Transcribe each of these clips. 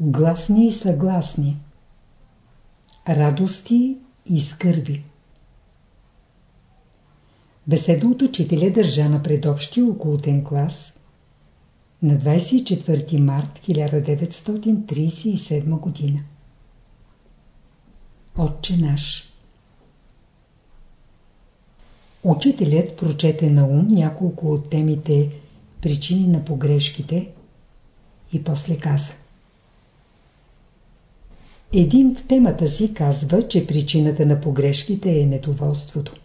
гласни и съгласни, радости и скърби. Беседа от учителя държа на предобщия окултен клас на 24 март 1937 година. Отче наш Учителят прочете на ум няколко от темите причини на погрешките и после каза. Един в темата си казва, че причината на погрешките е недоволството.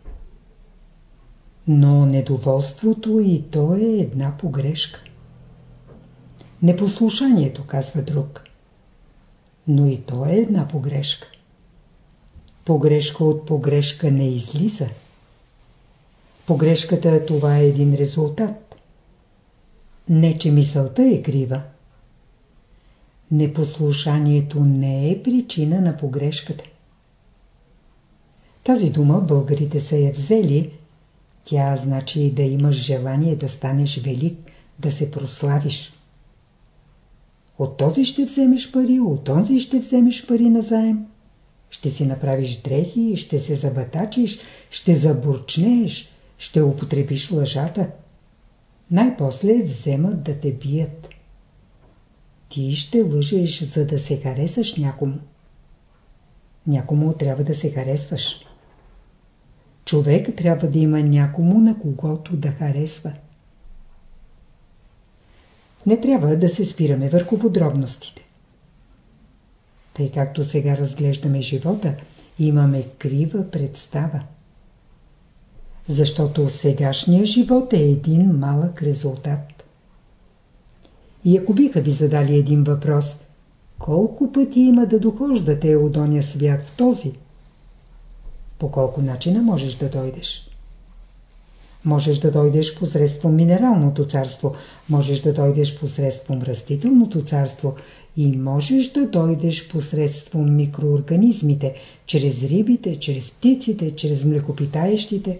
Но недоволството и то е една погрешка. Непослушанието, казва друг. Но и то е една погрешка. Погрешка от погрешка не излиза. Погрешката това е един резултат. Не, че мисълта е крива. Непослушанието не е причина на погрешката. Тази дума българите са я взели. Тя значи да имаш желание да станеш велик, да се прославиш. От този ще вземеш пари, от този ще вземеш пари назаем. Ще си направиш дрехи, ще се забатачиш, ще забурчнеш, ще употребиш лъжата. Най-после вземат да те бият. Ти ще лъжеш, за да се харесаш някому. Някому трябва да се харесваш. Човек трябва да има някому на когото да харесва. Не трябва да се спираме върху подробностите. Тъй както сега разглеждаме живота, имаме крива представа. Защото сегашният живот е един малък резултат. И ако биха ви задали един въпрос, колко пъти има да дохождате от оня свят в този? По колко начина можеш да дойдеш? Можеш да дойдеш посредством минералното царство, можеш да дойдеш посредством растителното царство и можеш да дойдеш посредством микроорганизмите, чрез рибите, чрез птиците, чрез млекопитаещите.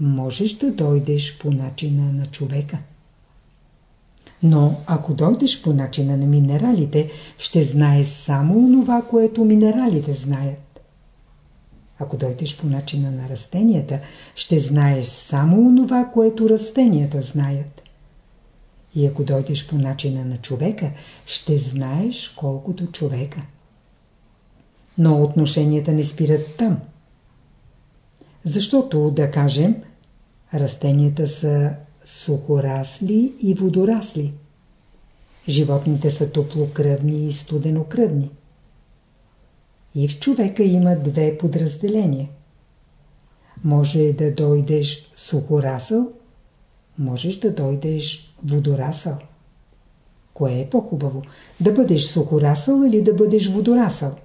Можеш да дойдеш по начина на човека. Но ако дойдеш по начина на минералите, ще знаеш само онова, което минералите знаят. Ако дойдеш по начина на растенията, ще знаеш само онова, което растенията знаят. И ако дойдеш по начина на човека, ще знаеш колкото човека. Но отношенията не спират там. Защото, да кажем, растенията са сухорасли и водорасли. Животните са топлокръвни и студенокръвни. И в човека има две подразделения. Може да дойдеш сухорасъл, можеш да дойдеш водорасъл. Кое е по-хубаво? Да бъдеш сухорасъл или да бъдеш водорасъл?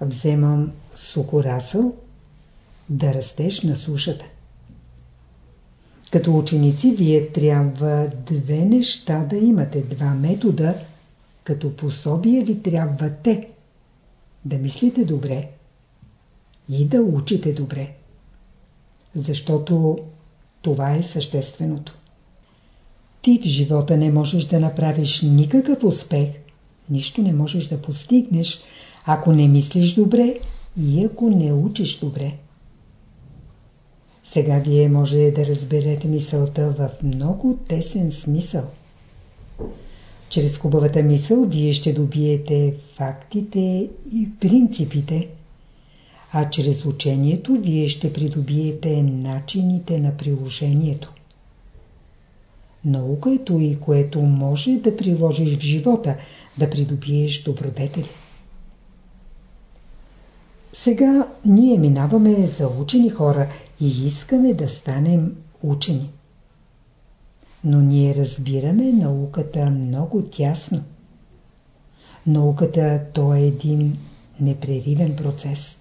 Вземам сухорасъл да растеш на сушата. Като ученици вие трябва две неща да имате, два метода, като пособие ви трябва те – да мислите добре и да учите добре. Защото това е същественото. Ти в живота не можеш да направиш никакъв успех, нищо не можеш да постигнеш, ако не мислиш добре и ако не учиш добре. Сега вие може да разберете мисълта в много тесен смисъл. Чрез хубавата мисъл вие ще добиете фактите и принципите, а чрез учението вие ще придобиете начините на приложението. Наука е и което може да приложиш в живота, да придобиеш добродетели. Сега ние минаваме за учени хора и искаме да станем учени но ние разбираме науката много тясно. Науката то е един непреривен процес.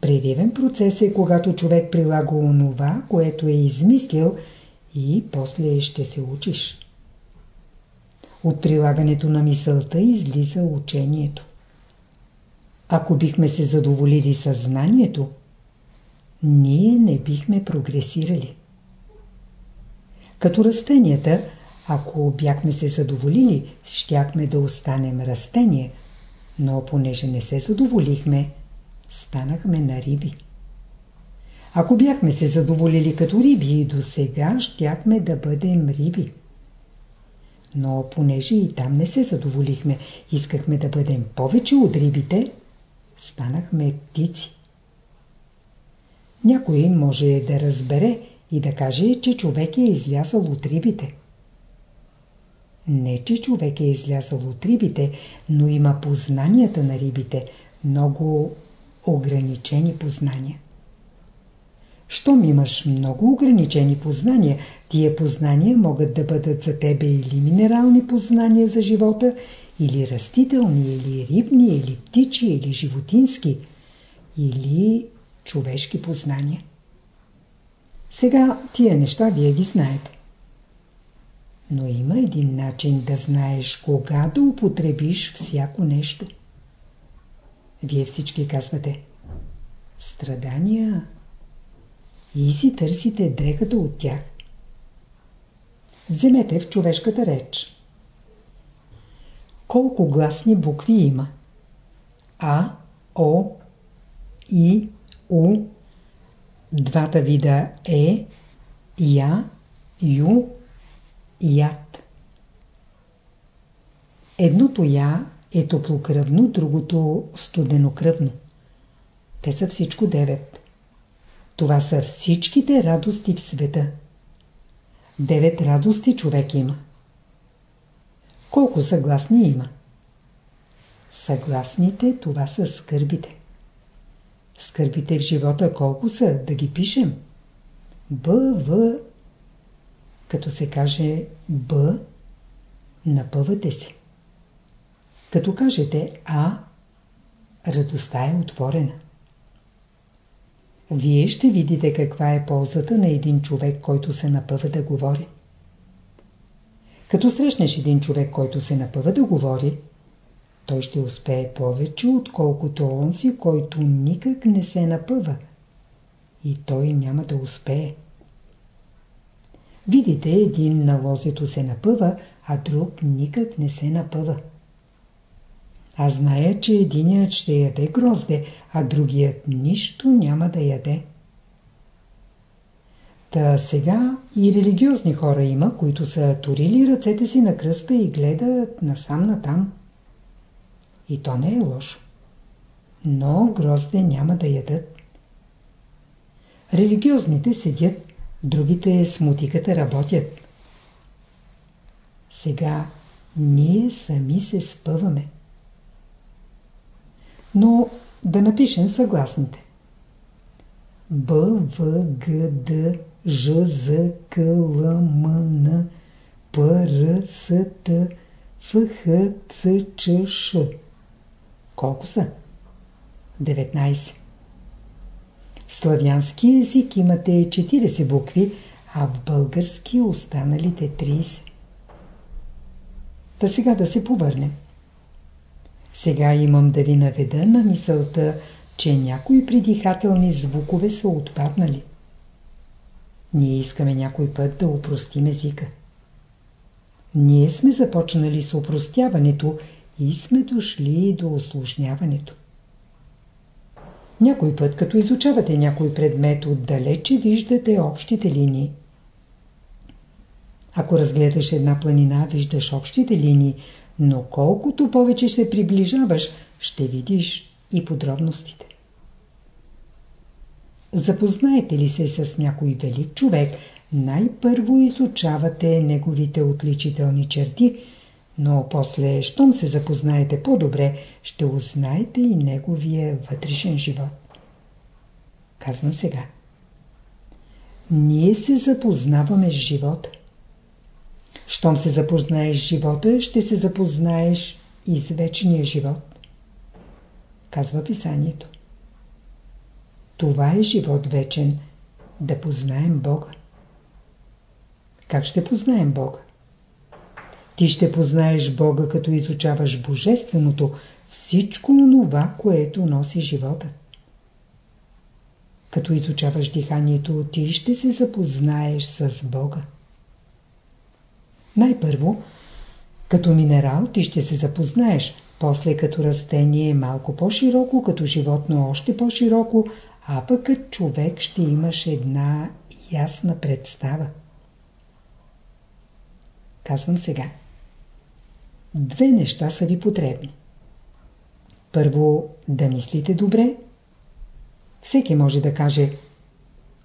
Преривен процес е когато човек прилага онова, което е измислил и после ще се учиш. От прилагането на мисълта излиза учението. Ако бихме се задоволили съзнанието, ние не бихме прогресирали. Като растенията, Ако бяхме се задоволили, щяхме да останем растения, но понеже не се задоволихме, станахме на риби. Ако бяхме се задоволили като риби и до сега, щяхме да бъдем риби. Но понеже и там не се задоволихме, искахме да бъдем повече от рибите, станахме птици. Някой може да разбере и да каже, че човек е излязъл от рибите. Не, че човек е излязъл от рибите, но има познанията на рибите, много ограничени познания. Щом имаш много ограничени познания, тия познания могат да бъдат за тебе или минерални познания за живота, или растителни, или рибни, или птичи, или животински, или човешки познания. Сега тия неща вие ги знаете. Но има един начин да знаеш кога да употребиш всяко нещо. Вие всички казвате страдания и си търсите дрехата от тях. Вземете в човешката реч. Колко гласни букви има? А, О, И, У, двата вида Е, Я, Ю, Ят. Едното Я е топлокръвно, другото студенокръвно. Те са всичко девет. Това са всичките радости в света. Девет радости човек има. Колко съгласни има? Съгласните това са скърбите. Скърбите в живота колко са? Да ги пишем. Б, В, като се каже Б, напъвате се. Като кажете А, радостта е отворена. Вие ще видите каква е ползата на един човек, който се напъва да говори. Като срещнеш един човек, който се напъва да говори, той ще успее повече, отколкото онзи, който никак не се напъва. И той няма да успее. Видите, един на лозето се напъва, а друг никак не се напъва. Аз зная, че единият ще яде грозде, а другият нищо няма да яде. Та сега и религиозни хора има, които са турили ръцете си на кръста и гледат насам натам. И то не е лошо. Но грозде няма да ядат. Религиозните седят, другите с мутиката работят. Сега ние сами се спъваме. Но да напишем съгласните. Б, В, Г, Д, Ж, З, К, Л, М, Н, П, Р, С, Т, Ф, Х, Ц, Ч, Ш. Колко са? 19. В славянски език имате 40 букви, а в български останалите 30. Та сега да се повърнем. Сега имам да ви наведа на мисълта, че някои придихателни звукове са отпаднали. Ние искаме някой път да упростим езика. Ние сме започнали с упростяването и сме дошли до осложняването. Някой път, като изучавате някой предмет, отдалече виждате общите линии. Ако разгледаш една планина, виждаш общите линии, но колкото повече се приближаваш, ще видиш и подробностите. Запознаете ли се с някой велик човек, най-първо изучавате неговите отличителни черти, но после, щом се запознаете по-добре, ще узнаете и неговия вътрешен живот. Казвам сега. Ние се запознаваме с живота. Щом се запознаеш с живота, ще се запознаеш и с вечния живот. Казва писанието. Това е живот вечен, да познаем Бога. Как ще познаем Бога? Ти ще познаеш Бога, като изучаваш Божественото, всичко онова, което носи живота. Като изучаваш диханието, ти ще се запознаеш с Бога. Най-първо, като минерал ти ще се запознаеш, после като растение малко по-широко, като животно още по-широко, а пък като човек ще имаш една ясна представа. Казвам сега. Две неща са ви потребни. Първо, да мислите добре. Всеки може да каже,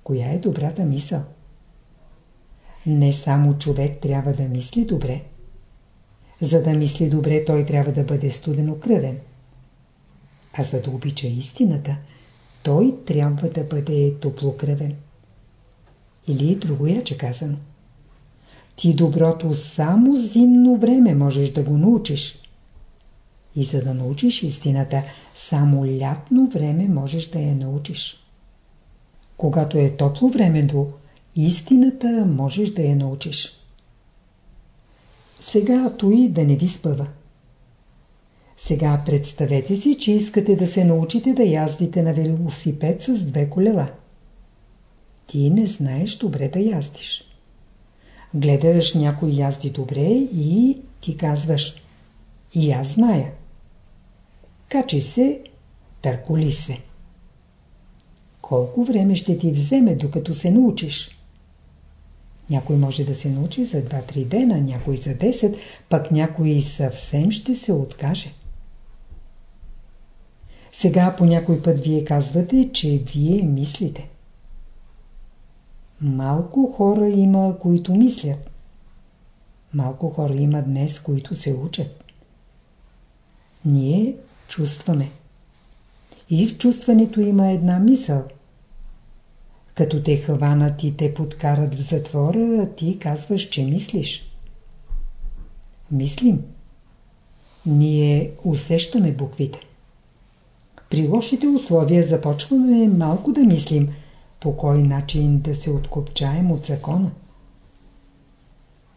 коя е добрата мисъл. Не само човек трябва да мисли добре. За да мисли добре, той трябва да бъде студенокръвен. А за да обича истината, той трябва да бъде топлокръвен. Или другояче казано. Ти доброто само зимно време можеш да го научиш. И за да научиш истината, само лятно време можеш да я научиш. Когато е топло времето, истината можеш да я научиш. Сега той да не ви спъва. Сега представете си, че искате да се научите да яздите на велосипед с две колела. Ти не знаеш добре да яздиш. Гледаш някой язди добре и ти казваш И аз зная. Качи се, търколи се. Колко време ще ти вземе, докато се научиш? Някой може да се научи за 2-3 дена, някой за 10, пък някой съвсем ще се откаже. Сега по някой път вие казвате, че вие мислите. Малко хора има, които мислят. Малко хора има днес, които се учат. Ние чувстваме. И в чувстването има една мисъл. Като те хванат и те подкарат в затвора, ти казваш, че мислиш. Мислим. Ние усещаме буквите. При лошите условия започваме малко да мислим, по кой начин да се откопчаем от закона.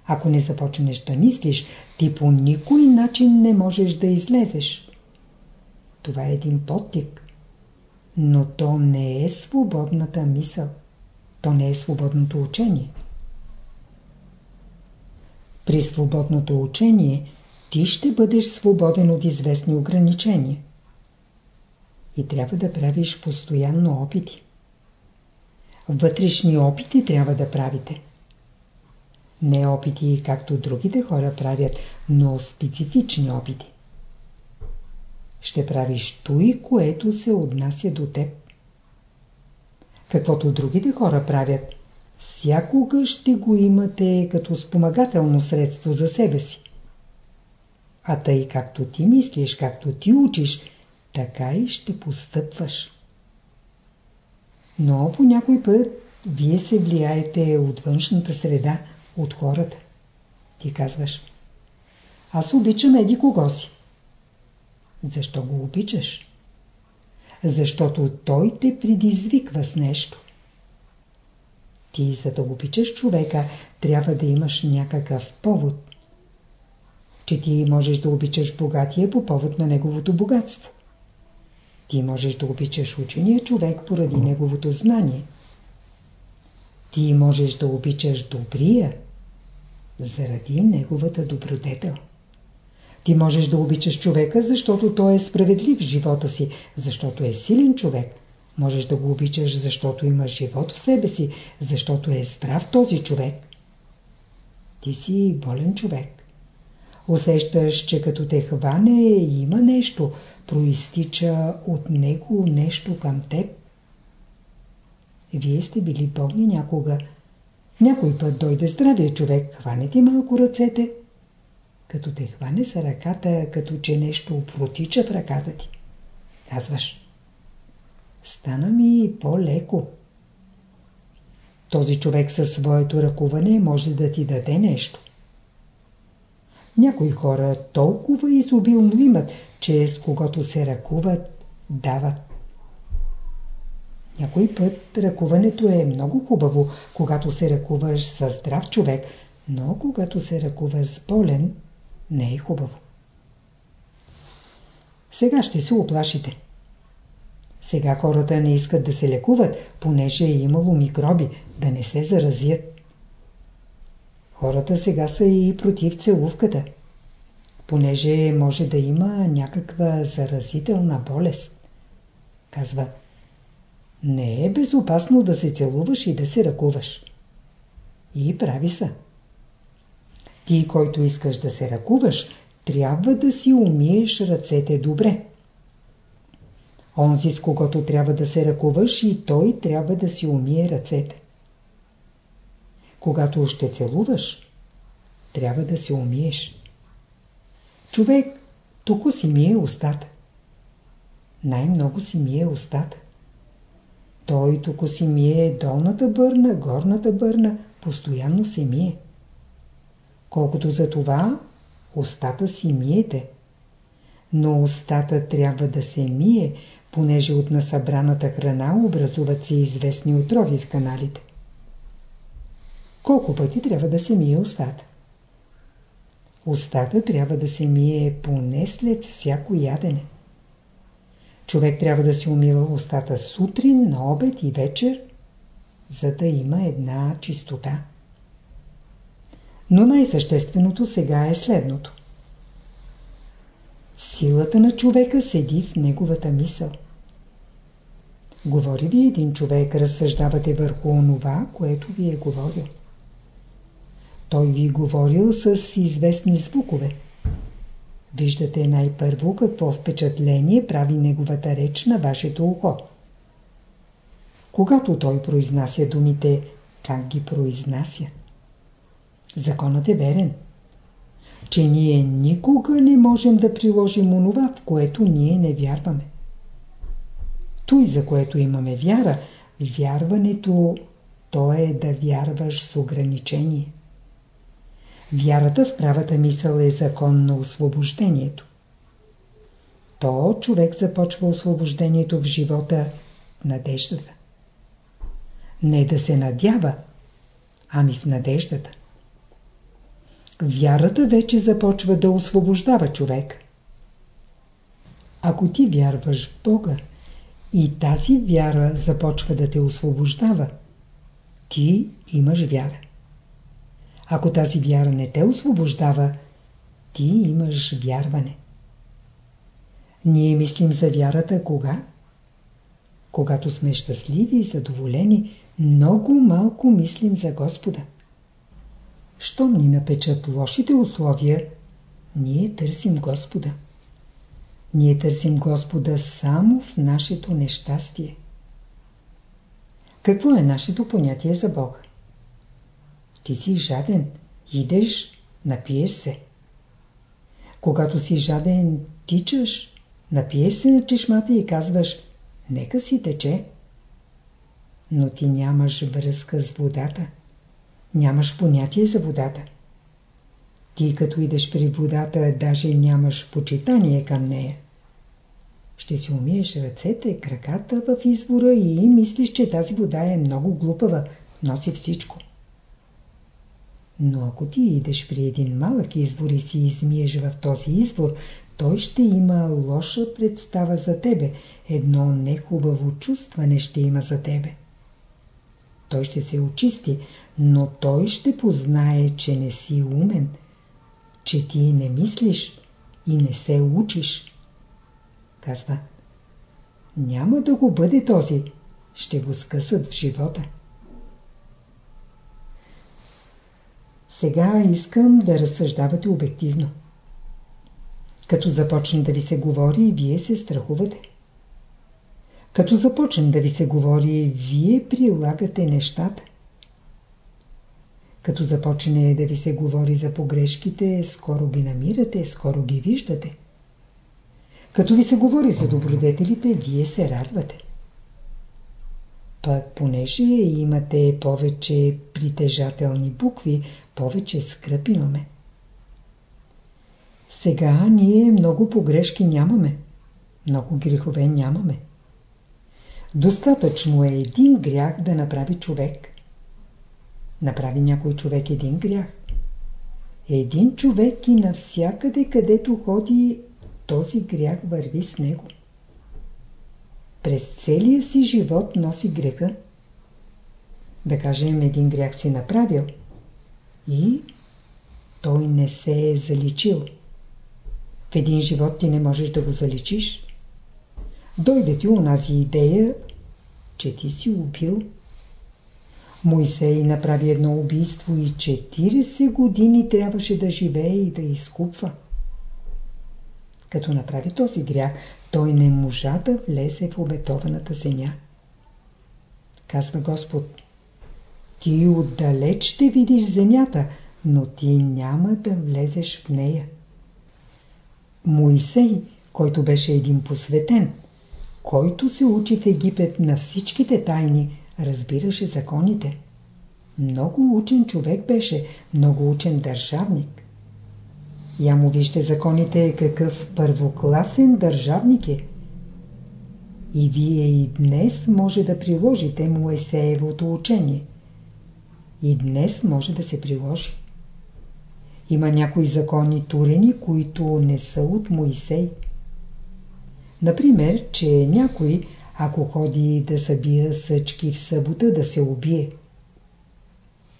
Ако не започнеш да мислиш, ти по никой начин не можеш да излезеш. Това е един подтик. Но то не е свободната мисъл. То не е свободното учение. При свободното учение ти ще бъдеш свободен от известни ограничения. И трябва да правиш постоянно опити. Вътрешни опити трябва да правите. Не опити, както другите хора правят, но специфични опити. Ще правиш той, което се отнася до теб. Каквото другите хора правят, всякога ще го имате като спомагателно средство за себе си. А тъй както ти мислиш, както ти учиш, така и ще постъпваш. Но по някой път вие се влияете от външната среда, от хората. Ти казваш, аз обичам еди кого си. Защо го обичаш? Защото той те предизвиква с нещо. Ти, за да обичаш човека, трябва да имаш някакъв повод. Че ти можеш да обичаш богатия по повод на неговото богатство. Ти можеш да обичаш учения човек поради неговото знание. Ти можеш да обичаш добрия заради неговата добродетел. Ти можеш да обичаш човека, защото той е справедлив в живота си, защото е силен човек. Можеш да го обичаш, защото има живот в себе си, защото е здрав този човек. Ти си болен човек. Усещаш, че като те хване има нещо, проистича от него нещо към теб. Вие сте били болни някога. Някой път дойде здравия човек, хване ти малко ръцете. Като те хване са ръката, като че нещо протича в ръката ти. Казваш. Стана ми по-леко. Този човек със своето ръкуване може да ти даде нещо. Някои хора толкова изобилно имат, че с когото се ръкуват, дават. Някой път ръкуването е много хубаво, когато се ръкуваш с здрав човек, но когато се ръкуваш с болен, не е хубаво. Сега ще се оплашите. Сега хората не искат да се лекуват, понеже е имало микроби, да не се заразят. Хората сега са и против целувката, понеже може да има някаква заразителна болест. Казва, не е безопасно да се целуваш и да се ръкуваш. И прави са. Ти, който искаш да се ръкуваш, трябва да си умиеш ръцете добре. Онзи, с когото трябва да се ръкуваш, и той трябва да си умие ръцете. Когато ще целуваш, трябва да се умиеш. Човек тук си мие устата. Най-много си мие устата. Той тук си мие долната бърна, горната бърна, постоянно се мие. Колкото за това, устата си миете. Но устата трябва да се мие, понеже от насъбраната храна образуват се известни отрови в каналите. Колко пъти трябва да се мие устата? Устата трябва да се мие поне след всяко ядене. Човек трябва да си умива устата сутрин, на обед и вечер, за да има една чистота. Но най-същественото сега е следното. Силата на човека седи в неговата мисъл. Говори ви един човек, разсъждавате върху онова, което ви е говорил. Той ви говорил с известни звукове. Виждате най-първо какво впечатление прави неговата реч на вашето ухо. Когато той произнася думите, как ги произнася? Законът е верен, че ние никога не можем да приложим онова, в което ние не вярваме. Той, за което имаме вяра, вярването, то е да вярваш с ограничение. Вярата в правата мисъл е закон на освобождението. То човек започва освобождението в живота надеждата. Не да се надява, ами в надеждата. Вярата вече започва да освобождава човек. Ако ти вярваш в Бога и тази вяра започва да те освобождава, ти имаш вяра. Ако тази вяра не те освобождава, ти имаш вярване. Ние мислим за вярата кога? Когато сме щастливи и задоволени, много малко мислим за Господа. Щом ни напечат лошите условия, ние търсим Господа. Ние търсим Господа само в нашето нещастие. Какво е нашето понятие за Бога? Ти си жаден. Идеш, напиеш се. Когато си жаден, тичаш, напиеш се на чешмата и казваш «Нека си тече». Но ти нямаш връзка с водата. Нямаш понятие за водата. Ти като идеш при водата, даже нямаш почитание към нея. Ще си умиеш ръцете, краката в извора и мислиш, че тази вода е много глупава, носи всичко. Но ако ти идеш при един малък извор и си измиеш в този извор, той ще има лоша представа за тебе, едно нехубаво чувстване ще има за тебе. Той ще се очисти, но той ще познае, че не си умен, че ти не мислиш и не се учиш. Казва, няма да го бъде този, ще го скъсат в живота. Сега искам да разсъждавате обективно. Като започне да ви се говори, вие се страхувате. Като започне да ви се говори, вие прилагате нещата. Като започне да ви се говори за погрешките, скоро ги намирате, скоро ги виждате. Като ви се говори за добродетелите, вие се радвате. Пък понеже имате повече притежателни букви, повече скръп имаме. Сега ние много погрешки нямаме. Много грехове нямаме. Достатъчно е един грях да направи човек. Направи някой човек един грях. Един човек и навсякъде, където ходи, този грях върви с него. През целия си живот носи греха. Да кажем, един грях си направил – и той не се е заличил. В един живот ти не можеш да го заличиш. Дойде ти унази идея, че ти си убил. Моисей направи едно убийство и 40 години трябваше да живее и да изкупва. Като направи този грях, той не можа да влезе в обетованата земя. Казва Господ, ти отдалеч ще видиш земята, но ти няма да влезеш в нея. Моисей, който беше един посветен, който се учи в Египет на всичките тайни, разбираше законите. Много учен човек беше, много учен държавник. Я му вижте законите какъв първокласен държавник е. И вие и днес може да приложите Моисеевото учение. И днес може да се приложи. Има някои закони турени, които не са от Моисей. Например, че някой, ако ходи да събира съчки в събота, да се убие.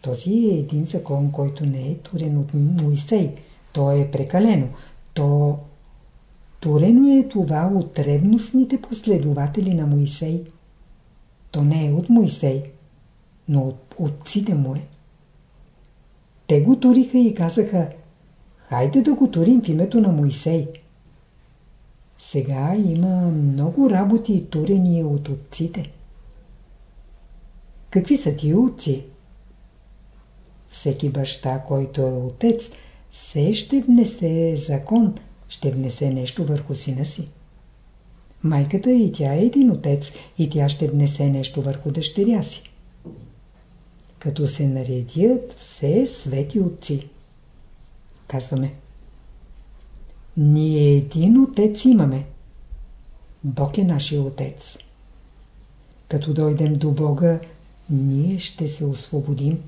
Този е един закон, който не е турен от Моисей. То е прекалено. То турено е това от ревностните последователи на Моисей. То не е от Моисей, но от отците му е. Те го туриха и казаха, хайде да го турим в името на Моисей. Сега има много работи турени от отците. Какви са тия отци? Всеки баща, който е отец, все ще внесе закон, ще внесе нещо върху сина си. Майката и тя е един отец и тя ще внесе нещо върху дъщеря си. Като се наредят все свети отци. Казваме. Ние един отец имаме. Бог е нашия отец. Като дойдем до Бога, ние ще се освободим.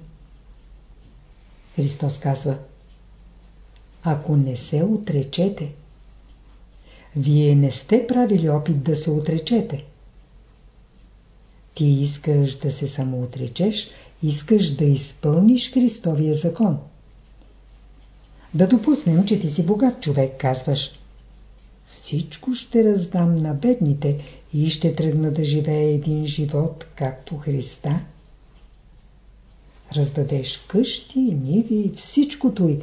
Христос казва Ако не се отречете, вие не сте правили опит да се отречете. Ти искаш да се самоотречеш, искаш да изпълниш Христовия закон. Да допуснем, че ти си богат човек, казваш. Всичко ще раздам на бедните и ще тръгна да живее един живот, както Христа. Раздадеш къщи, ниви, всичкото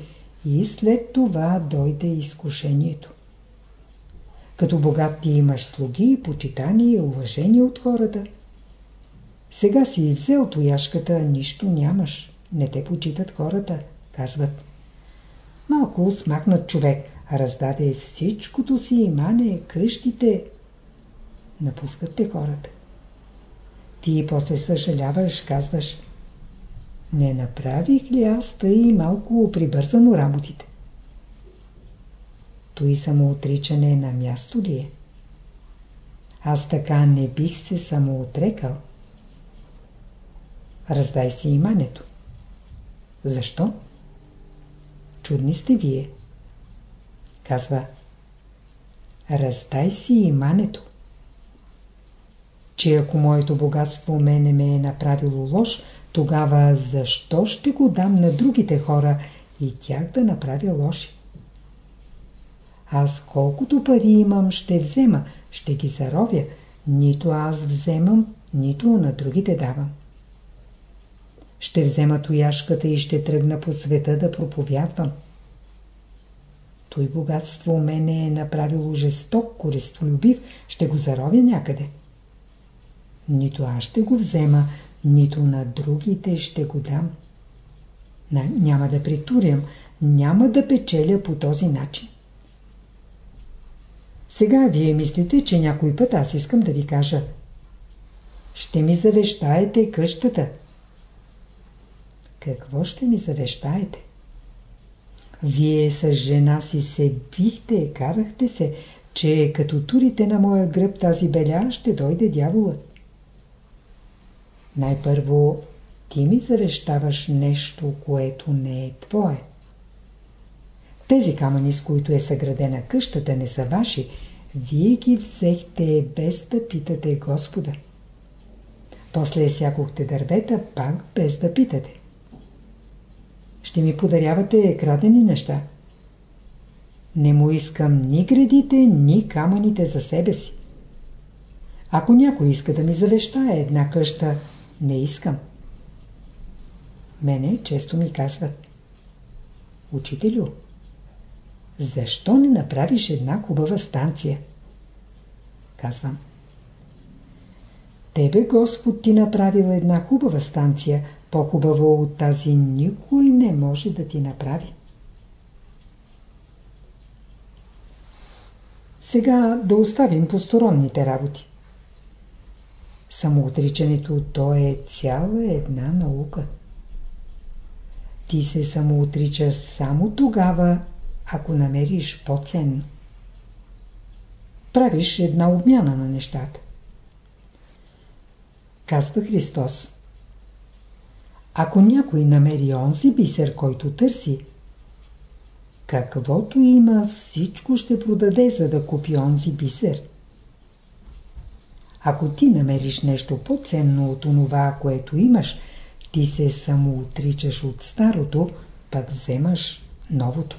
и след това дойде изкушението. Като богат ти имаш слуги, почитание, уважение от хората. Сега си взел тояшката, нищо нямаш. Не те почитат хората, казват. Малко смахнат човек, раздаде всичкото си имане, къщите. Напускат те хората. Ти после съжаляваш, казваш. Не направих ли аз тъй малко прибързано работите? Той самоотричане на място ли е? Аз така не бих се самоотрекал. Раздай си имането. Защо? Чудни сте вие. Казва, раздай си имането. Че ако моето богатство мене ме е направило лош, тогава защо ще го дам на другите хора и тях да направя лоши? Аз колкото пари имам, ще взема, ще ги заровя. Нито аз вземам, нито на другите давам. Ще взема тояшката и ще тръгна по света да проповядвам. Той богатство мене е направило жесток, користолюбив, ще го заровя някъде. Нито аз ще го взема, нито на другите ще го дам. Няма да притурям, няма да печеля по този начин. Сега вие мислите, че някой път аз искам да ви кажа ще ми завещаете къщата. Какво ще ми завещаете? Вие с жена си се бихте, карахте се, че като турите на моя гръб тази беля, ще дойде дяволът. Най-първо ти ми завещаваш нещо, което не е твое. Тези камъни, с които е съградена къщата, не са ваши. Вие ги взехте без да питате Господа. После сякохте дървета, пак без да питате. Ще ми подарявате крадени неща. Не му искам ни градите, ни камъните за себе си. Ако някой иска да ми завещае една къща, не искам. Мене често ми казват. Учителю, защо не направиш една хубава станция? Казвам. Тебе Господ ти направил една хубава станция, по-хубава от тази никой не може да ти направи. Сега да оставим посторонните работи. Самоотричането то е цяла една наука. Ти се самоотричаш само тогава, ако намериш по-ценно. Правиш една обмяна на нещата. Казва Христос. Ако някой намери онзи бисер, който търси, каквото има, всичко ще продаде, за да купи онзи бисер. Ако ти намериш нещо по-ценно от онова, което имаш, ти се самоотричаш от старото, пък вземаш новото.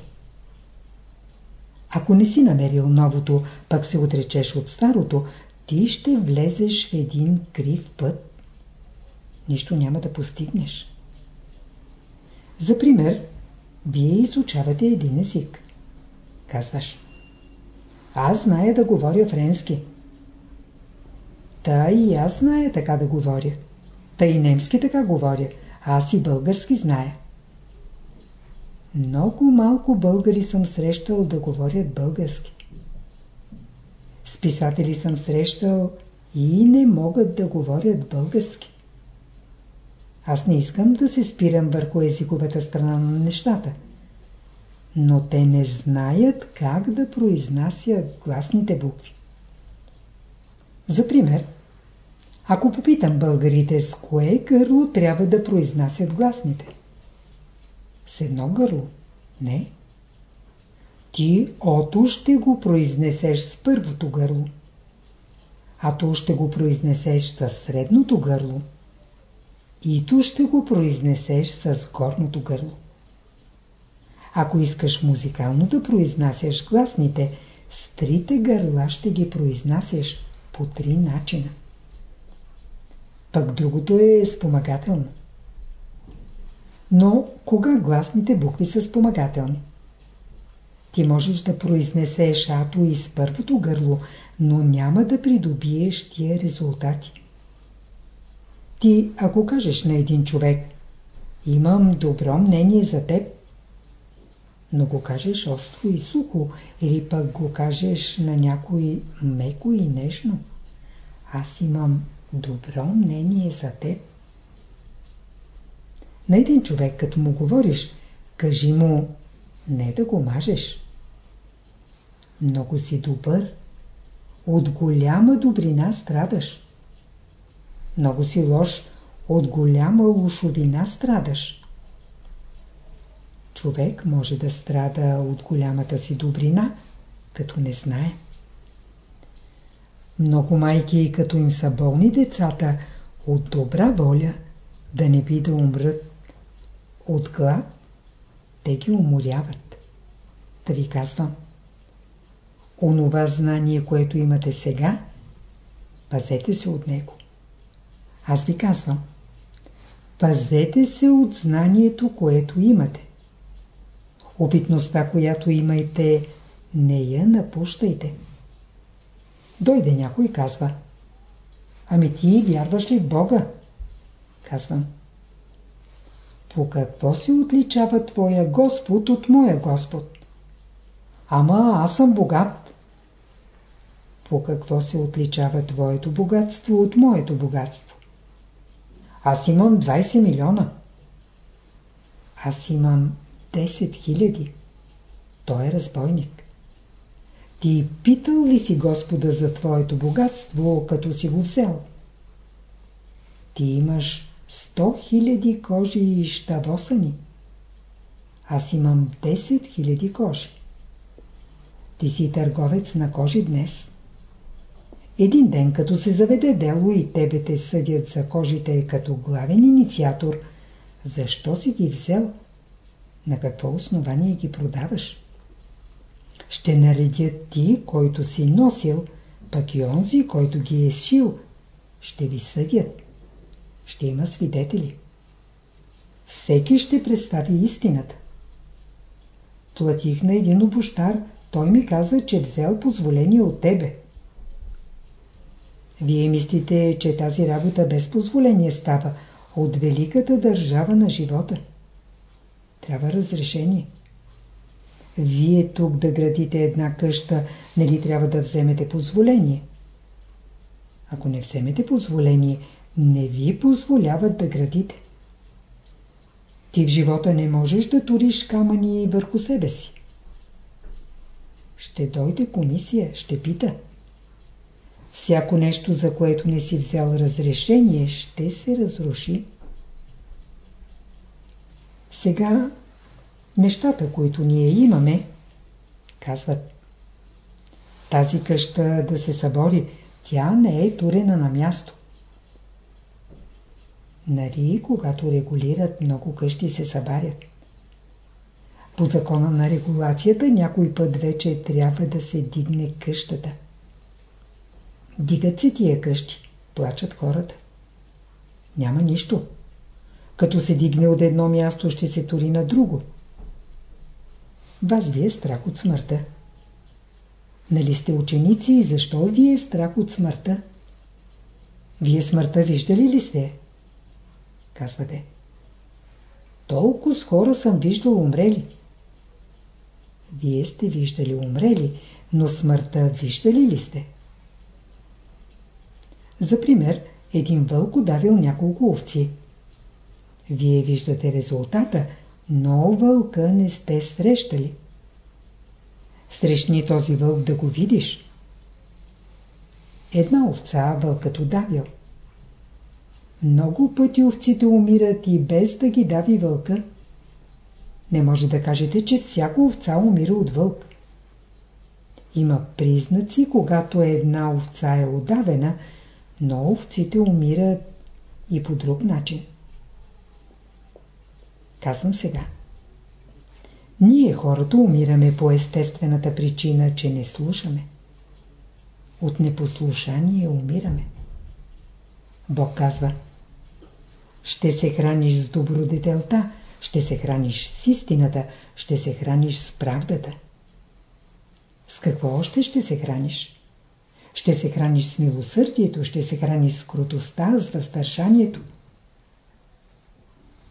Ако не си намерил новото, пък се отречеш от старото, ти ще влезеш в един крив път. Нищо няма да постигнеш. За пример, вие изучавате един език. Казваш. Аз зная да говоря френски. Та и аз зная така да говоря. Та и немски така говоря. Аз и български зная. Много малко българи съм срещал да говорят български. С писатели съм срещал и не могат да говорят български. Аз не искам да се спирам върху езиковата страна на нещата. Но те не знаят как да произнасят гласните букви. За пример, ако попитам българите с кое гърло трябва да произнасят гласните. С едно гърло? Не. Ти ото ще го произнесеш с първото гърло. А то ще го произнесеш с средното гърло. И ту ще го произнесеш с горното гърло. Ако искаш музикално да произнасяш гласните, с трите гърла ще ги произнасяш по три начина. Пък другото е спомагателно. Но кога гласните букви са спомагателни? Ти можеш да произнесеш ато и с първото гърло, но няма да придобиеш тия резултати. Ти, ако кажеш на един човек, имам добро мнение за теб, но го кажеш остро и сухо, или пък го кажеш на някой меко и нежно, аз имам добро мнение за теб. На един човек, като му говориш, кажи му не да го мажеш. Много си добър. От голяма добрина страдаш. Много си лош. От голяма лошовина страдаш. Човек може да страда от голямата си добрина, като не знае. Много майки, като им са болни децата, от добра воля, да не би да умрат от глад, те ги уморяват. Да ви казвам. Онова знание, което имате сега, пазете се от него. Аз ви казвам. Пазете се от знанието, което имате. Опитността, която имайте, не я напущайте. Дойде някой и казва. Ами ти вярваш ли в Бога? Казвам. По какво се отличава твоя Господ от моя Господ? Ама аз съм богат. По какво се отличава твоето богатство от моето богатство? Аз имам 20 милиона. Аз имам 10 хиляди. Той е разбойник. Ти питал ли си Господа за твоето богатство, като си го взел? Ти имаш 100 хиляди кожи и щавосани. Аз имам 10 хиляди кожи. Ти си търговец на кожи днес. Един ден, като се заведе дело и тебе те съдят за кожите като главен инициатор, защо си ги взел? На какво основание ги продаваш? Ще наредят ти, който си носил, пък и онзи, който ги е шил. Ще ви съдят. Ще има свидетели. Всеки ще представи истината. Платих на един обощар, той ми каза, че взел позволение от тебе. Вие мислите, че тази работа без позволение става от великата държава на живота. Трябва разрешение. Вие тук да градите една къща, нали трябва да вземете позволение? Ако не вземете позволение, не ви позволяват да градите. Ти в живота не можеш да туриш камъни върху себе си. Ще дойде комисия, ще пита. Всяко нещо, за което не си взел разрешение, ще се разруши. Сега нещата, които ние имаме, казват тази къща да се събори, тя не е турена на място. Нали, когато регулират, много къщи се събарят. По закона на регулацията някой път вече трябва да се дигне къщата. Дигат се тия къщи, плачат хората. Няма нищо. Като се дигне от едно място, ще се тури на друго. Вас ви е страх от смъртта. Нали сте ученици и защо ви е страх от смъртта? Вие смъртта виждали ли сте? Казвате. Толкова с хора съм виждал умрели. Вие сте виждали умрели, но смъртта виждали ли сте? За пример, един вълк удавил няколко овци. Вие виждате резултата, но вълка не сте срещали. Срещни този вълк да го видиш. Една овца вълкът удавил. Много пъти овците умират и без да ги дави вълка. Не може да кажете, че всяка овца умира от вълк. Има признаци, когато една овца е удавена, но овците умират и по друг начин. Казвам сега. Ние хората умираме по естествената причина, че не слушаме. От непослушание умираме. Бог казва Ще се храниш с добродетелта, ще се храниш с истината, ще се храниш с правдата. С какво още ще се храниш? Ще се храниш с милосърдието, ще се храниш с крутостта, с възстършанието.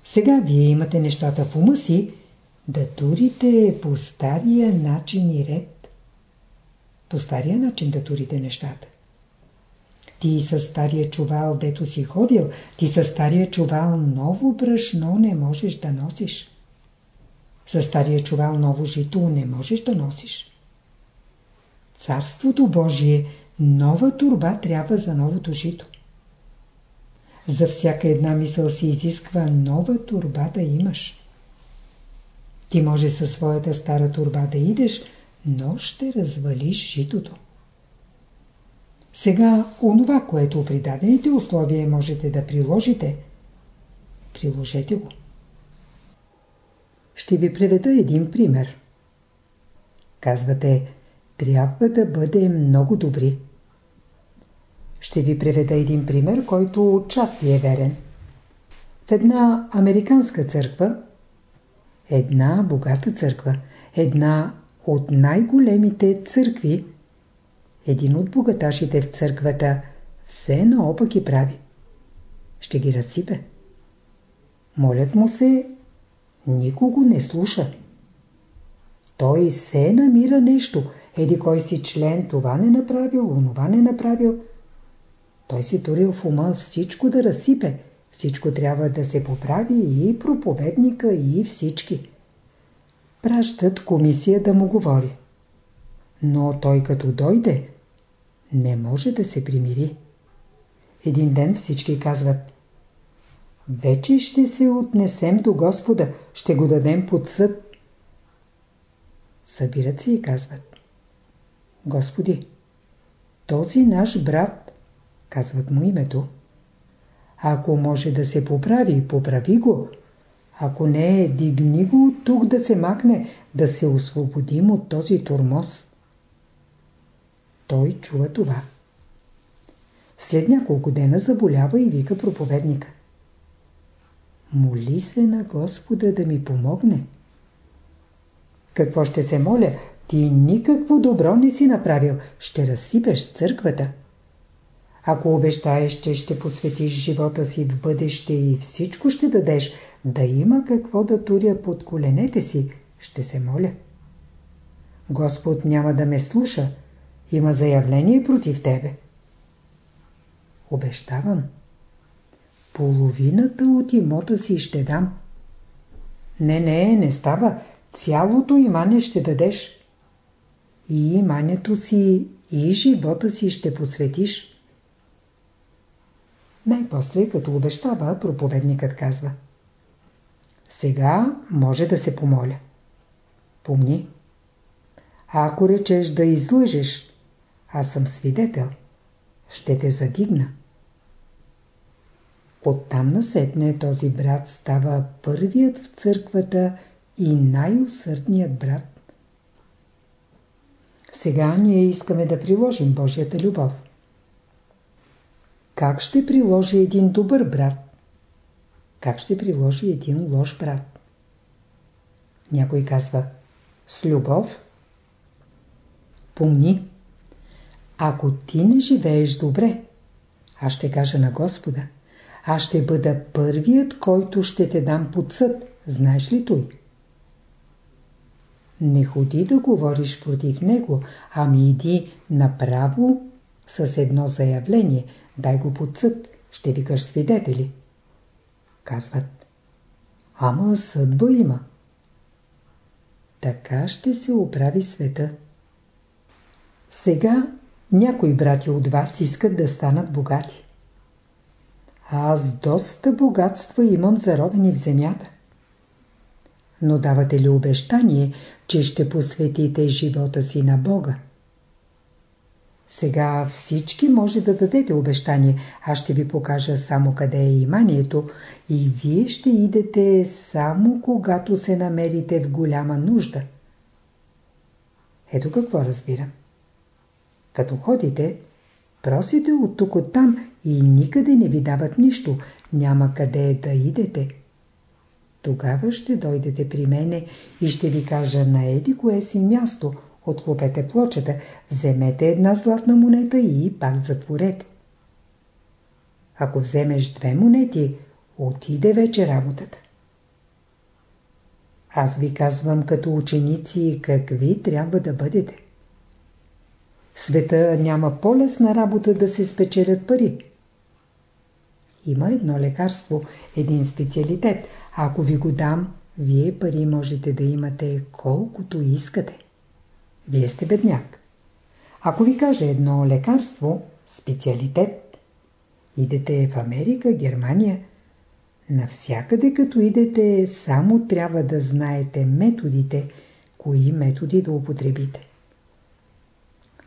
Сега вие имате нещата в ума си, да турите по стария начин и ред. По стария начин да турите нещата. Ти със стария чувал, дето си ходил, ти със стария чувал ново брашно не можеш да носиш. Със стария чувал ново жито не можеш да носиш. Царството Божие нова турба трябва за новото жито. За всяка една мисъл се изисква нова турба да имаш. Ти може със своята стара турба да идеш, но ще развалиш житото. Сега, онова, което при дадените условия можете да приложите, приложете го. Ще ви приведа един пример. Казвате, трябва да бъдем много добри. Ще ви приведа един пример, който отчасти е верен. В една американска църква, една богата църква, една от най-големите църкви, един от богаташите в църквата все наопаки прави. Ще ги разсипе. Молят му се, никого не слуша. Той се намира нещо, еди кой си член това не направил, онова не направил – той си турил в ума всичко да разсипе. Всичко трябва да се поправи и проповедника, и всички. Пращат комисия да му говори. Но той като дойде, не може да се примири. Един ден всички казват Вече ще се отнесем до Господа, ще го дадем под съд. Събират се и казват Господи, този наш брат казват му името. Ако може да се поправи, поправи го. Ако не, дигни го тук да се макне, да се освободим от този турмоз. Той чува това. След няколко дена заболява и вика проповедника. Моли се на Господа да ми помогне. Какво ще се моля? Ти никакво добро не си направил. Ще разсипеш църквата. Ако обещаеш, че ще посветиш живота си в бъдеще и всичко ще дадеш, да има какво да туря под коленете си, ще се моля. Господ няма да ме слуша. Има заявление против тебе. Обещавам. Половината от имота си ще дам. Не, не, не става. Цялото имане ще дадеш. И имането си, и живота си ще посветиш. Най-после, като обещава, проповедникът казва. Сега може да се помоля. Помни. А ако речеш да излъжеш, аз съм свидетел. Ще те задигна. Оттам насетне този брат става първият в църквата и най-усърдният брат. Сега ние искаме да приложим Божията любов. Как ще приложи един добър брат? Как ще приложи един лош брат? Някой казва с любов. Помни, ако ти не живееш добре, аз ще кажа на Господа, аз ще бъда първият, който ще те дам под съд. Знаеш ли той? Не ходи да говориш против него, ами иди направо с едно заявление. Дай го под съд, ще викаш свидетели. Казват, ама съдба има. Така ще се оправи света. Сега някои брати от вас искат да станат богати. Аз доста богатства имам заровени в земята. Но давате ли обещание, че ще посветите живота си на Бога? Сега всички може да дадете обещание. Аз ще ви покажа само къде е иманието и вие ще идете само когато се намерите в голяма нужда. Ето какво разбирам. Като ходите, просите от тук от там и никъде не ви дават нищо, няма къде да идете. Тогава ще дойдете при мене и ще ви кажа на еди кое си място, отхлопете плочата, вземете една златна монета и пак затворете. Ако вземеш две монети, отиде вече работата. Аз ви казвам като ученици какви трябва да бъдете. Света няма по-лесна работа да се спечелят пари. Има едно лекарство, един специалитет. Ако ви го дам, вие пари можете да имате колкото искате. Вие сте бедняк. Ако ви каже едно лекарство, специалитет, идете в Америка, Германия, навсякъде като идете, само трябва да знаете методите, кои методи да употребите.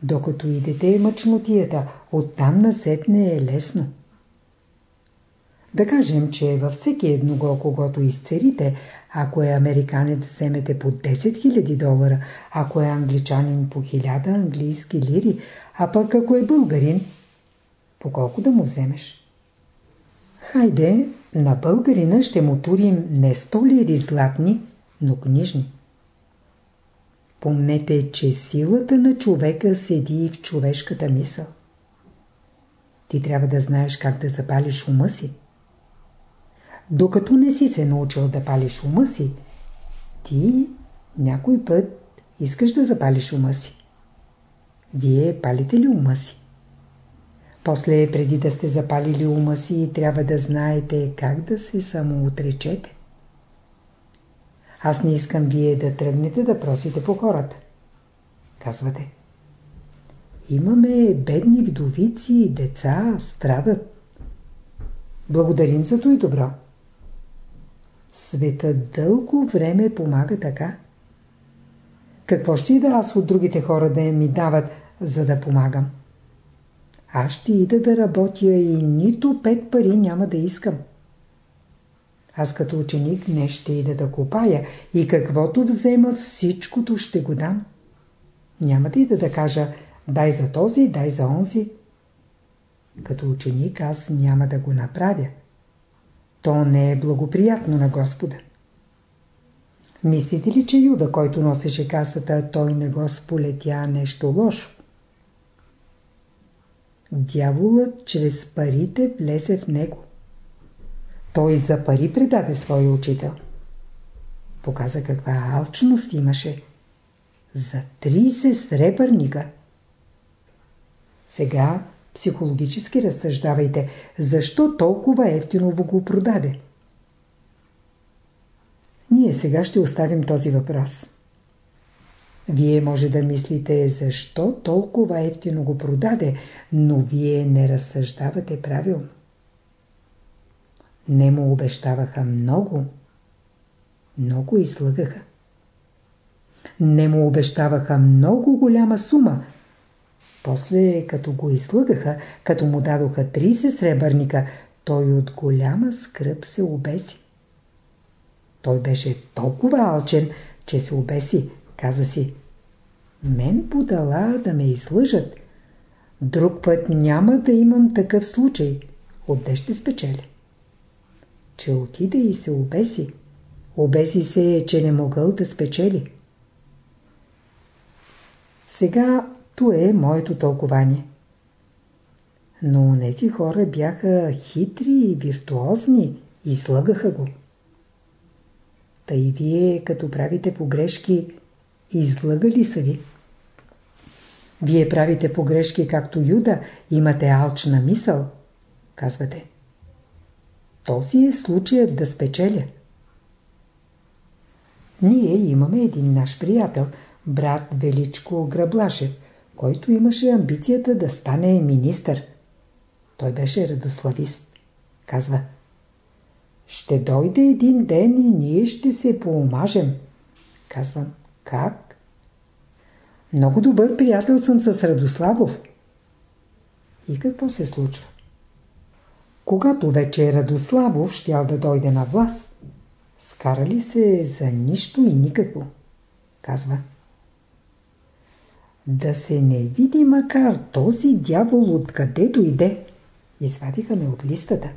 Докато идете мъчнотията, оттам насетне е лесно. Да кажем, че във всеки едного, когато изцерите, ако е американец, вземете по 10 000 долара, ако е англичанин по 1000 английски лири, а пък ако е българин, по колко да му вземеш? Хайде, на българина ще му турим не 100 лири златни, но книжни. Помнете, че силата на човека седи и в човешката мисъл. Ти трябва да знаеш как да запалиш ума си. Докато не си се научил да палиш ума си, ти някой път искаш да запалиш ума си. Вие палите ли ума си? После, преди да сте запалили ума си, трябва да знаете как да се самоотречете. Аз не искам вие да тръгнете да просите по хората. Казвате. Имаме бедни вдовици, деца, страдат. Благодарим за то и добро. Света дълго време помага така. Какво ще и да аз от другите хора да ми дават, за да помагам? Аз ще ида да работя и нито пет пари няма да искам. Аз като ученик днес ще ида да копая и каквото взема всичкото ще го дам. Няма да ида да кажа дай за този, дай за онзи. Като ученик аз няма да го направя. То не е благоприятно на Господа. Мислите ли, че Юда, който носеше касата, той не го сполетя нещо лошо? Дяволът чрез парите влезе в него. Той за пари предаде своя учител. Показа каква алчност имаше. За 30 сребърника. Сега психологически разсъждавайте, защо толкова ефтино го продаде. Ние сега ще оставим този въпрос. Вие може да мислите защо толкова ефтино го продаде, но вие не разсъждавате правилно. Не му обещаваха много. Много излъгаха. Не му обещаваха много голяма сума. После, като го излъгаха, като му дадоха 30 сребърника, той от голяма скръп се обеси. Той беше толкова алчен, че се обеси. Каза си, мен подала да ме излъжат. Друг път няма да имам такъв случай. Отде ще спечеля? Че отиде и се обеси. Обеси се, че не могъл да спечели. Сега то е моето тълкование. Но тези хора бяха хитри и виртуозни и слагаха го. Та и вие, като правите погрешки, излъгали са ви. Вие правите погрешки както Юда, имате алчна мисъл, казвате. Този е случаят да спечеля. Ние имаме един наш приятел, брат Величко Граблашев, който имаше амбицията да стане министър. Той беше радославист. Казва, ще дойде един ден и ние ще се поомажем. Казвам, как? Много добър приятел съм с Радославов. И какво се случва? Когато вече Радославов щял да дойде на власт, скарали се за нищо и никакво. Казва. Да се не види макар този дявол откъде дойде. Извадиха ме от листата.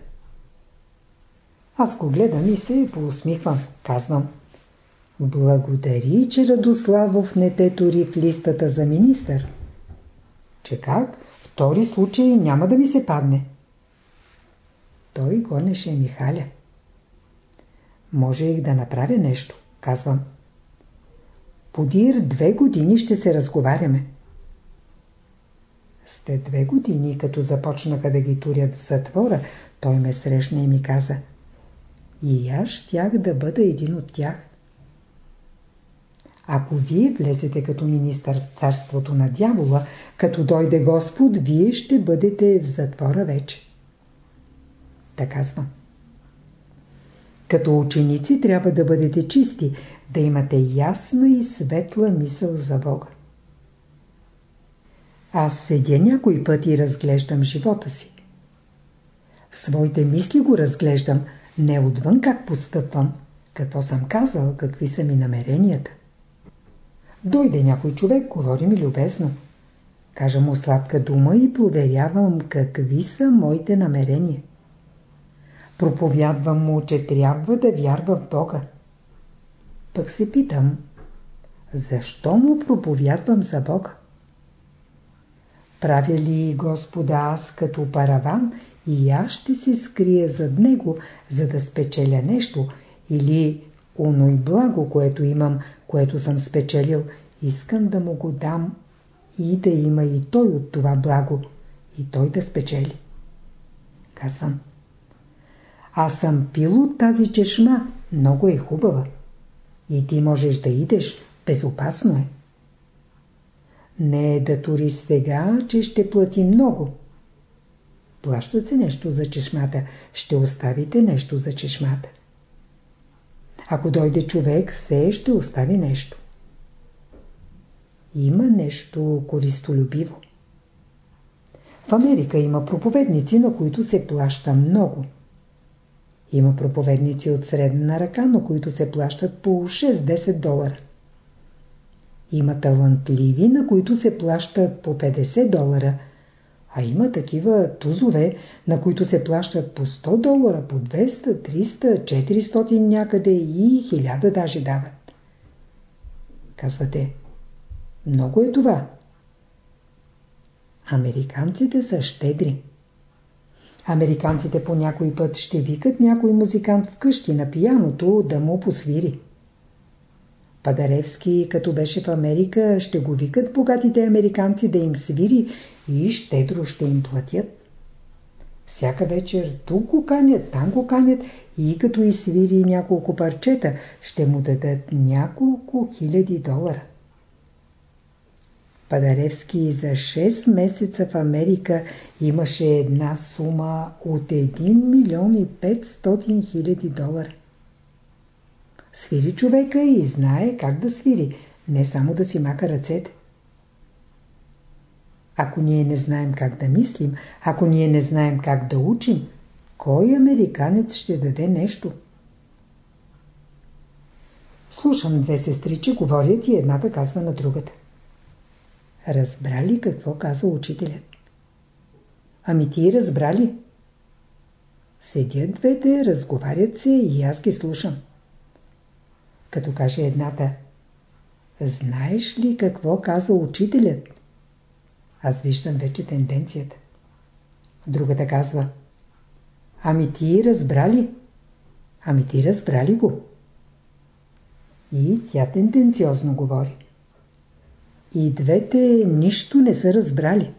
Аз го гледам и се поусмихвам. Казвам. Благодари, че Радославов не те тори в листата за министър. Че как? Втори случай няма да ми се падне. Той гонеше Михаля. Може и да направя нещо, казвам. Подир две години ще се разговаряме. След две години, като започнаха да ги турят в затвора, той ме срещна и ми каза – и аз щях да бъда един от тях. Ако вие влезете като министър в царството на дявола, като дойде Господ, вие ще бъдете в затвора вече. Така казвам. Като ученици трябва да бъдете чисти, да имате ясна и светла мисъл за Бога. Аз седя някой път и разглеждам живота си. В своите мисли го разглеждам – не отвън как постъпвам, какво съм казал, какви са ми намеренията. Дойде някой човек, говори ми любезно. Кажа му сладка дума и проверявам какви са моите намерения. Проповядвам му, че трябва да вярва в Бога. Пък се питам, защо му проповядвам за Бога? Правя ли Господа аз като параван и аз ще се скрия зад него, за да спечеля нещо, или оно и благо, което имам, което съм спечелил, искам да му го дам и да има и той от това благо, и той да спечели. Казвам. Аз съм пил от тази чешма, много е хубава. И ти можеш да идеш, безопасно е. Не е да тури сега, че ще плати много. Плащат се нещо за чешмата. Ще оставите нещо за чешмата. Ако дойде човек, все ще остави нещо. Има нещо користолюбиво. В Америка има проповедници, на които се плаща много. Има проповедници от средна ръка, на които се плащат по 6-10 долара. Има талантливи, на които се плащат по 50 долара, а има такива тузове, на които се плащат по 100 долара, по 200, 300, 400 някъде и 1000 даже дават. Казвате, много е това. Американците са щедри. Американците по някой път ще викат някой музикант вкъщи на пияното да му посвири. Падаревски, като беше в Америка, ще го викат богатите американци да им свири и щедро ще им платят. Всяка вечер тук го канят, там го канят и като изсвири няколко парчета, ще му дадат няколко хиляди долара. Падаревски за 6 месеца в Америка имаше една сума от 1 милион и 500 хиляди долара. Свири човека и знае как да свири, не само да си мака ръцете. Ако ние не знаем как да мислим, ако ние не знаем как да учим, кой американец ще даде нещо? Слушам две сестри, че говорят и едната казва на другата. Разбрали какво каза учителят? Ами ти разбрали? Седят двете, разговарят се и аз ги слушам. Като каже едната, знаеш ли какво каза учителят? Аз виждам вече тенденцията. Другата казва, ами ти разбрали? Ами ти разбрали го? И тя тенденциозно говори. И двете нищо не са разбрали.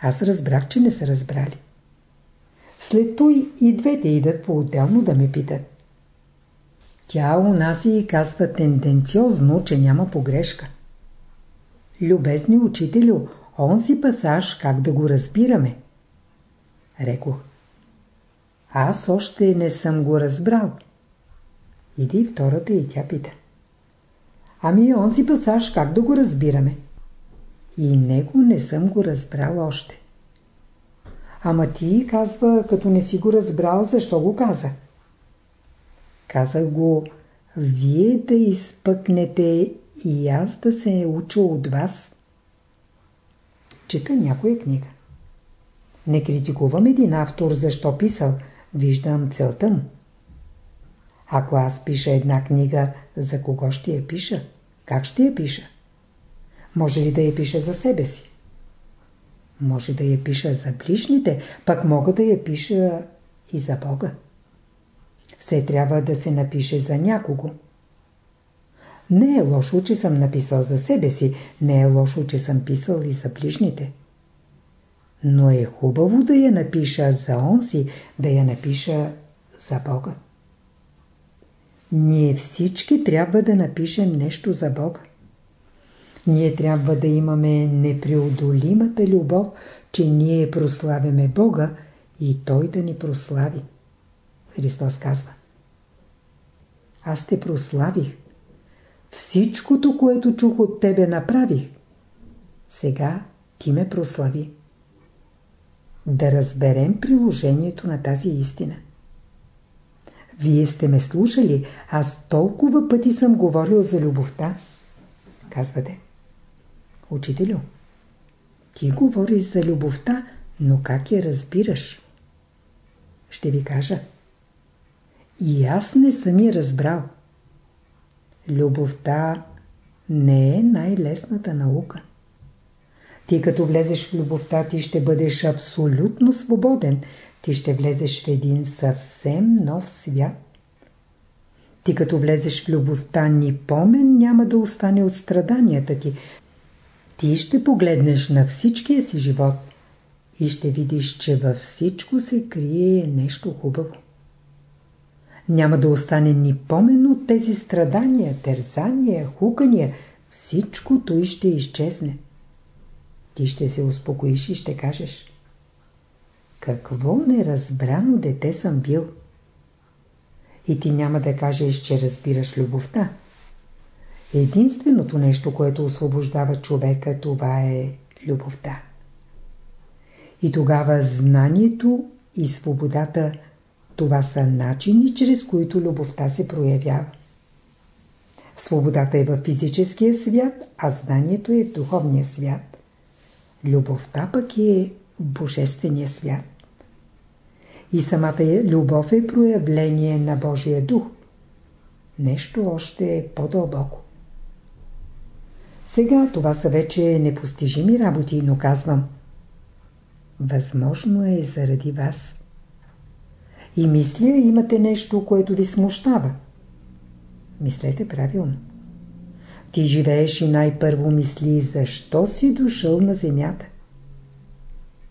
Аз разбрах, че не са разбрали. След той и двете идат по-отделно да ме питат. Тя у нас и казва тенденциозно, че няма погрешка. Любезни учителю, онзи пасаж как да го разбираме? Рекох. Аз още не съм го разбрал. Иди втората и тя пита. Ами онзи пасаж как да го разбираме? И него не съм го разбрал още. Ама ти казва, като не си го разбрал, защо го каза? Казах го, вие да изпъкнете и аз да се уча от вас. Чета някоя книга. Не критикувам един автор, защо писал, виждам целта му. Ако аз пиша една книга, за кого ще я пиша? Как ще я пиша? Може ли да я пиша за себе си? Може да я пиша за ближните, пък мога да я пиша и за Бога. Все трябва да се напише за някого. Не е лошо, че съм написал за себе си, не е лошо, че съм писал и за ближните. Но е хубаво да я напиша за онзи, да я напиша за Бога. Ние всички трябва да напишем нещо за Бога. Ние трябва да имаме непреодолимата любов, че ние прославяме Бога и Той да ни прослави. Христос казва Аз те прославих. Всичкото, което чух от тебе, направих. Сега ти ме прослави. Да разберем приложението на тази истина. Вие сте ме слушали, аз толкова пъти съм говорил за любовта. Казвате. Учителю, ти говориш за любовта, но как я разбираш? Ще ви кажа. И аз не съм я разбрал. Любовта не е най-лесната наука. Ти като влезеш в любовта, ти ще бъдеш абсолютно свободен. Ти ще влезеш в един съвсем нов свят. Ти като влезеш в любовта, ни помен няма да остане от страданията ти. Ти ще погледнеш на всичкия си живот и ще видиш, че във всичко се крие нещо хубаво. Няма да остане ни помен от тези страдания, тързания, хукания. Всичкото ще изчезне. Ти ще се успокоиш и ще кажеш Какво неразбрано дете съм бил? И ти няма да кажеш, че разбираш любовта. Единственото нещо, което освобождава човека, това е любовта. И тогава знанието и свободата Това са начини, чрез които любовта се проявява. Свободата е в физическия свят, а знанието е в духовния свят. Любовта пък е в божествения свят. И самата любов е проявление на Божия дух. Нещо още е по-дълбоко. Сега това са вече непостижими работи, но казвам. Възможно е заради вас. И мисля, имате нещо, което ви смущава. Мислете правилно. Ти живееш и най-първо мисли, защо си дошъл на земята.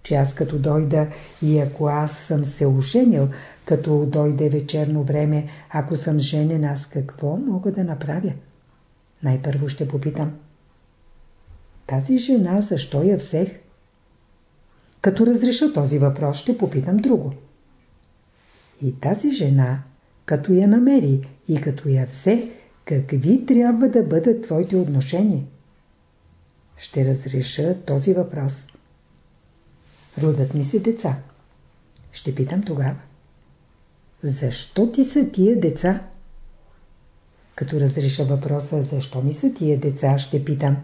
Че аз като дойда и ако аз съм се оженил, като дойде вечерно време, ако съм женен, аз какво мога да направя? Най-първо ще попитам. Тази жена защо я взех? Като разреша този въпрос, ще попитам друго. И тази жена, като я намери и като я взе, какви трябва да бъдат твоите отношения? Ще разреша този въпрос. Родат ми се деца. Ще питам тогава. Защо ти са тия деца? Като разреша въпроса, защо ми са тия деца, ще питам.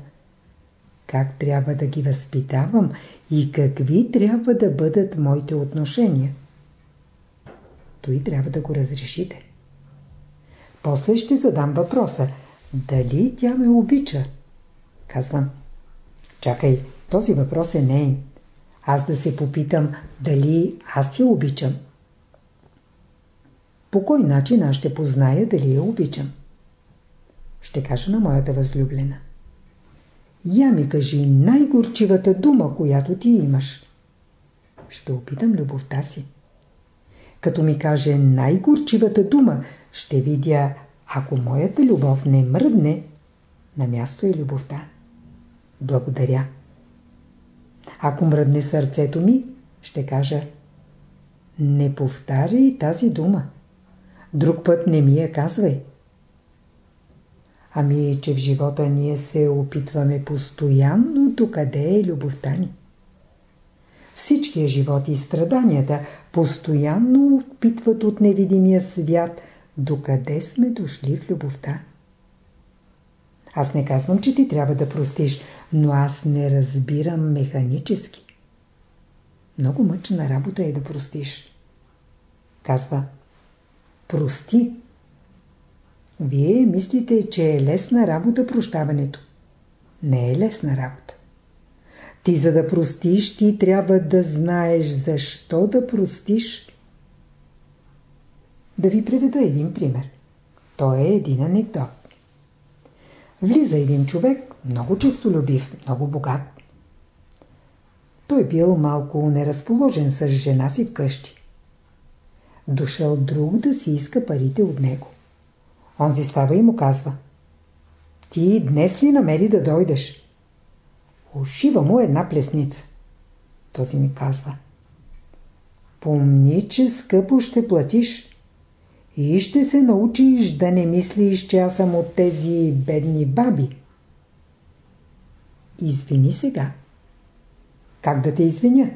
Как трябва да ги възпитавам и какви трябва да бъдат моите отношения? Той трябва да го разрешите. После ще задам въпроса. Дали тя ме обича? Казвам. Чакай, този въпрос е нейн. Аз да се попитам дали аз я обичам. По кой начин аз ще позная дали я обичам? Ще кажа на моята възлюблена. Я ми кажи най-горчивата дума, която ти имаш. Ще опитам любовта си. Като ми каже най-горчивата дума, ще видя, ако моята любов не мръдне, на място е любовта. Благодаря. Ако мръдне сърцето ми, ще кажа не повтаряй тази дума. Друг път не ми я казвай. Ами, че в живота ние се опитваме постоянно докъде е любовта ни. Всичкия живот и страданията постоянно опитват от невидимия свят докъде сме дошли в любовта. Аз не казвам, че ти трябва да простиш, но аз не разбирам механически. Много мъчна работа е да простиш. Казва, прости. Вие мислите, че е лесна работа прощаването. Не е лесна работа. Ти за да простиш, ти трябва да знаеш защо да простиш. Да ви приведа един пример. Той е един анекдот. Влиза един човек, много честолюбив, много богат. Той бил малко неразположен с жена си вкъщи. Дошъл друг да си иска парите от него. Онзи става и му казва. Ти днес ли намери да дойдеш? Ушива му една плесница. Този ми казва. Помни, че скъпо ще платиш и ще се научиш да не мислиш, че аз съм от тези бедни баби. Извини сега. Как да те извиня?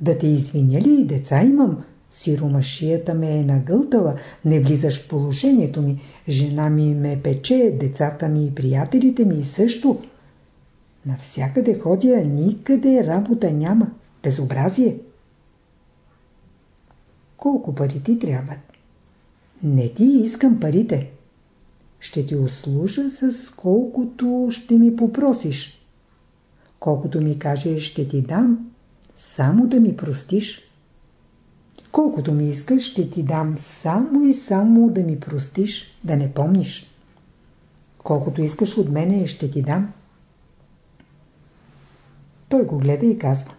Да те извиня ли деца имам? Сиромашията ме е нагълтала, не влизаш в положението ми, жена ми ме пече, децата ми и приятелите ми също. Навсякъде ходя, никъде работа няма. Безобразие. Колко пари ти трябват? Не ти искам парите. Ще ти услужа с колкото ще ми попросиш. Колкото ми кажеш, ще ти дам, само да ми простиш. Колкото ми искаш, ще ти дам само и само да ми простиш, да не помниш. Колкото искаш от мене, ще ти дам. Той го гледа и казва.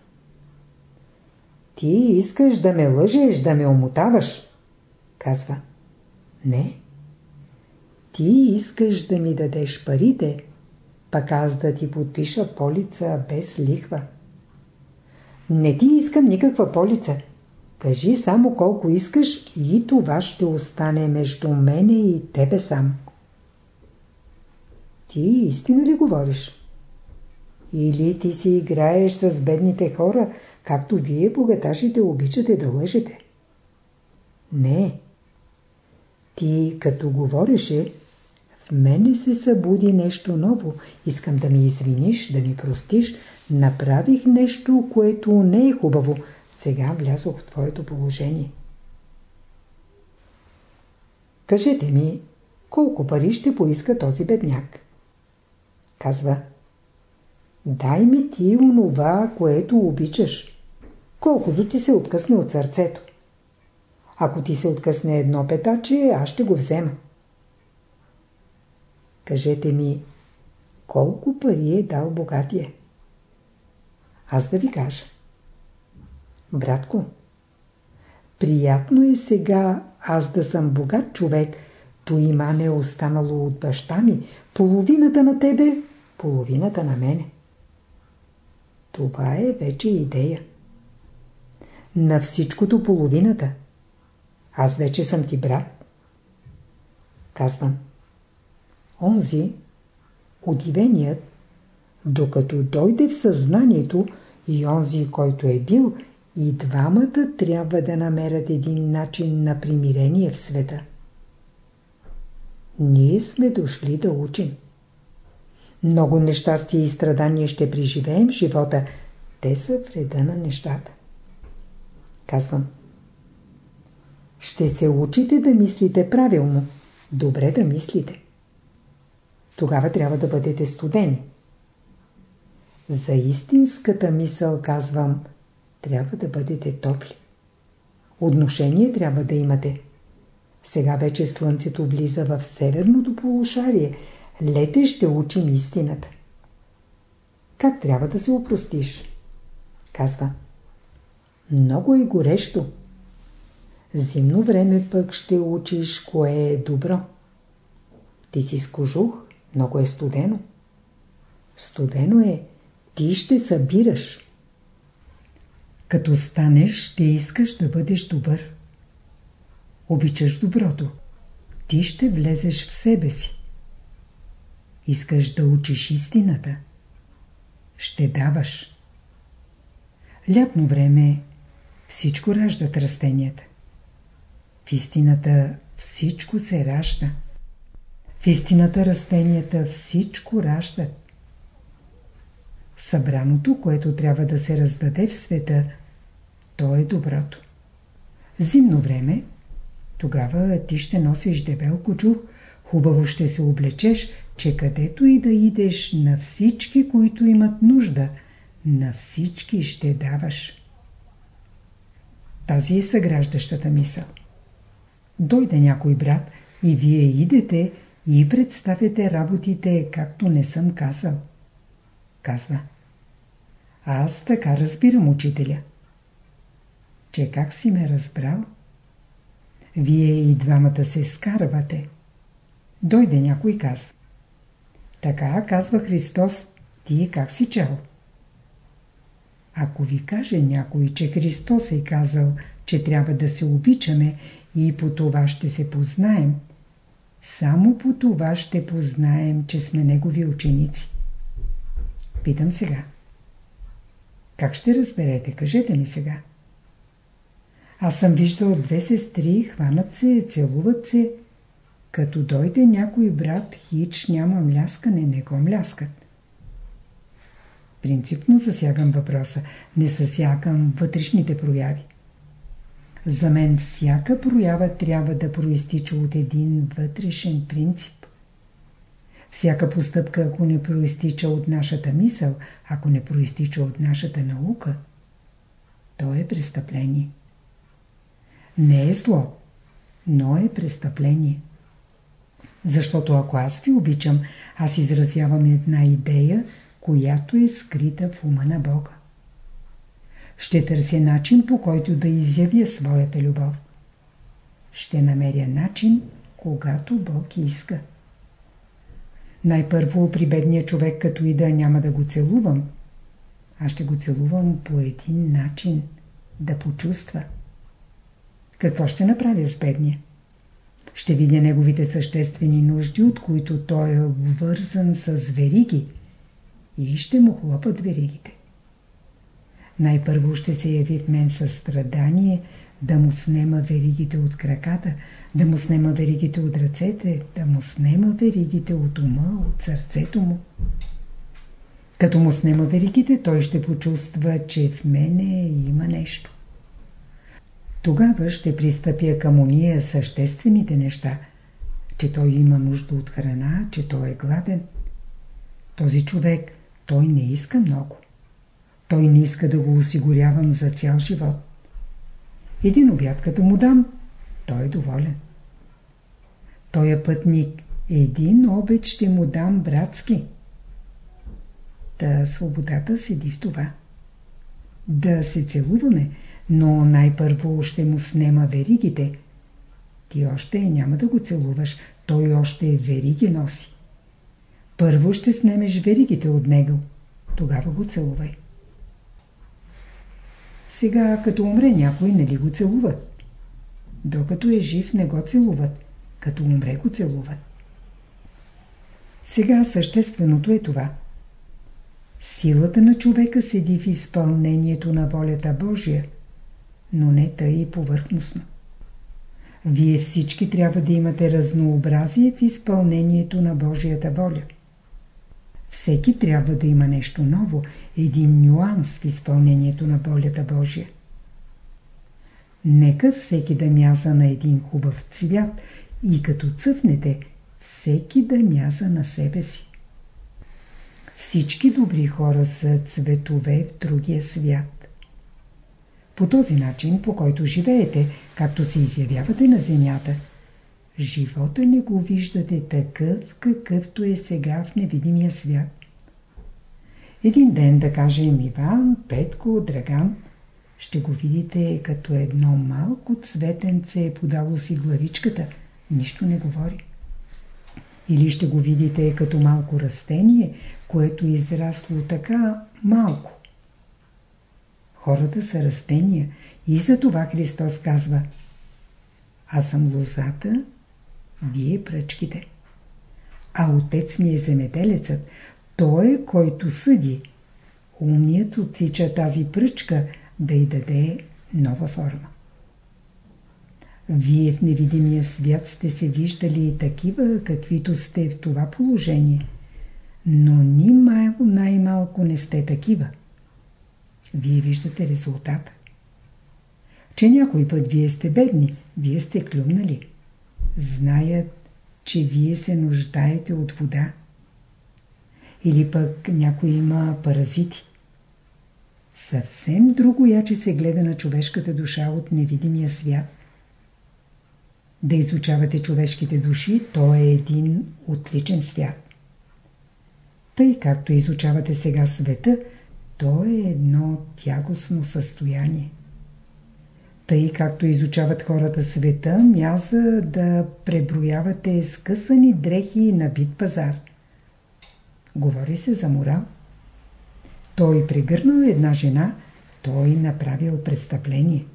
Ти искаш да ме лъжеш, да ме омотаваш. Казва. Не. Ти искаш да ми дадеш парите, пък аз да ти подпиша полица без лихва. Не ти искам никаква полица. Кажи само колко искаш и това ще остане между мене и тебе сам. Ти истина ли говориш? Или ти си играеш с бедните хора, както вие богаташите обичате да лъжете? Не. Ти като говореше, мене се събуди нещо ново. Искам да ми извиниш, да ми простиш. Направих нещо, което не е хубаво. Сега влязох в твоето положение. Кажете ми, колко пари ще поиска този бедняк? Казва, дай ми ти онова, което обичаш, колкото ти се откъсне от сърцето. Ако ти се откъсне едно петаче, аз ще го взема. Кажете ми, колко пари е дал богатия? Аз да ви кажа. Братко, приятно е сега аз да съм богат човек, то има не е останало от баща ми, половината на тебе, половината на мене. Това е вече идея. На всичкото половината. Аз вече съм ти брат. Казвам. Онзи, удивеният, докато дойде в съзнанието и онзи, който е бил, и двамата трябва да намерят един начин на примирение в света. Ние сме дошли да учим. Много нещастия и страдания ще преживеем в живота. Те са вреда на нещата. Казвам. Ще се учите да мислите правилно. Добре да мислите. Тогава трябва да бъдете студени. За истинската мисъл казвам, трябва да бъдете топли. Отношение трябва да имате. Сега вече слънцето влиза в северното полушарие. Лете ще учим истината. Как трябва да се упростиш? Казва. Много е горещо. Зимно време пък ще учиш кое е добро. Ти си с кожух, много е студено. Студено е, ти ще събираш. Като станеш, ще искаш да бъдеш добър. Обичаш доброто. Ти ще влезеш в себе си. Искаш да учиш истината. Ще даваш. Лятно време всичко раждат растенията. В истината всичко се ражда. В истината растенията всичко раждат. Събраното, което трябва да се раздаде в света, то е доброто. Зимно време, тогава ти ще носиш дебел кочух, хубаво ще се облечеш, че където и да идеш на всички, които имат нужда, на всички ще даваш. Тази е съграждащата мисъл. Дойде някой брат и вие идете и представяте работите, както не съм казал. Казва. Аз така разбирам учителя. Че как си ме разбрал? Вие и двамата се скарвате. Дойде някой казва. Така казва Христос, ти как си чел? Ако ви каже някой, че Христос е казал, че трябва да се обичаме и по това ще се познаем, само по това ще познаем, че сме Негови ученици. Питам сега. Как ще разберете? Кажете ми сега. Аз съм виждал две сестри, хванат се, целуват се. Като дойде някой брат, хич няма мляскане, не го мляскат. Принципно засягам въпроса, не засягам вътрешните прояви. За мен всяка проява трябва да проистича от един вътрешен принцип. Всяка постъпка, ако не проистича от нашата мисъл, ако не проистича от нашата наука, то е престъпление. Не е зло, но е престъпление. Защото ако аз ви обичам, аз изразявам една идея, която е скрита в ума на Бога. Ще търся начин, по който да изявя своята любов. Ще намеря начин, когато Бог иска. Най-първо при бедния човек, като и да няма да го целувам, аз ще го целувам по един начин, да почувства. Какво ще направя с бедния? Ще видя неговите съществени нужди, от които той е обвързан с вериги и ще му хлопат веригите. Най-първо ще се яви в мен състрадание, да му снема веригите от краката, да му снема веригите от ръцете, да му снема веригите от ума, от сърцето му. Като му снема веригите, той ще почувства, че в мене има нещо. Тогава ще пристъпя към уния съществените неща, че той има нужда от храна, че той е гладен. Този човек, той не иска много. Той не иска да го осигурявам за цял живот. Един обяд като му дам, той е доволен. Той е пътник. Един обед ще му дам братски. Та свободата седи в това. Да се целуваме, но най-първо ще му снема веригите. Ти още няма да го целуваш, той още вериги носи. Първо ще снемеш веригите от него, тогава го целувай. Сега, като умре някой, нали го целуват? Докато е жив, не го целуват. Като умре, го целуват. Сега същественото е това. Силата на човека седи в изпълнението на волята Божия, но не тъй и повърхностно. Вие всички трябва да имате разнообразие в изпълнението на Божията воля. Всеки трябва да има нещо ново, един нюанс в изпълнението на волята Божия. Нека всеки да мяза на един хубав цвят и като цъфнете, всеки да мяза на себе си. Всички добри хора са цветове в другия свят. По този начин, по който живеете, както се изявявате на земята, живота не го виждате такъв, какъвто е сега в невидимия свят. Един ден, да кажем Иван, Петко, Драган, ще го видите като едно малко цветенце е подало си главичката, нищо не говори. Или ще го видите като малко растение, което е израсло така малко. Хората са растения и за това Христос казва Аз съм лозата, вие пръчките. А отец ми е земеделецът, той който съди. Умният отсича тази пръчка да й даде нова форма. Вие в невидимия свят сте се виждали такива, каквито сте в това положение, но ни най-малко не сте такива. Вие виждате резултата. Че някой път вие сте бедни, вие сте клюмнали. Знаят, че вие се нуждаете от вода. Или пък някой има паразити. Съвсем друго яче се гледа на човешката душа от невидимия свят. Да изучавате човешките души, то е един отличен свят. Тъй както изучавате сега света, то е едно тягостно състояние. Тъй както изучават хората света, мяза да преброявате скъсани дрехи на бит пазар. Говори се за морал. Той прегърнал една жена, той направил престъпление.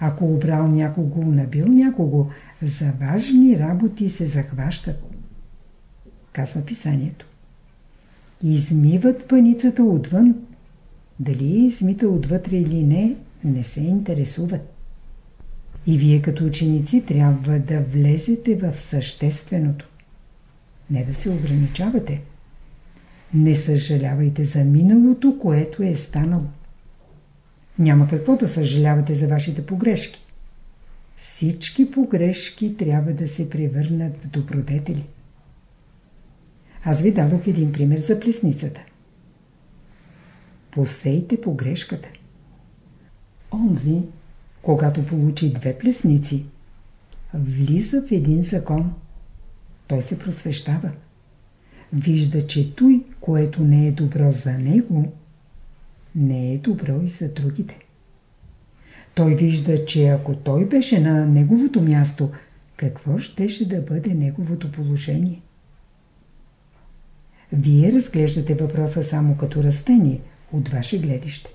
Ако обрал някого, набил някого, за важни работи се захващат. Казва писанието. Измиват паницата отвън. Дали е измита отвътре или не, не се интересуват. И вие като ученици трябва да влезете в същественото. Не да се ограничавате. Не съжалявайте за миналото, което е станало. Няма какво да съжалявате за вашите погрешки. Всички погрешки трябва да се превърнат в добродетели. Аз ви дадох един пример за плесницата. Посейте погрешката. Онзи, когато получи две плесници, влиза в един закон. Той се просвещава. Вижда, че той, което не е добро за него, не е добро и за другите. Той вижда, че ако той беше на неговото място, какво щеше да бъде неговото положение? Вие разглеждате въпроса само като растение, от ваше гледище.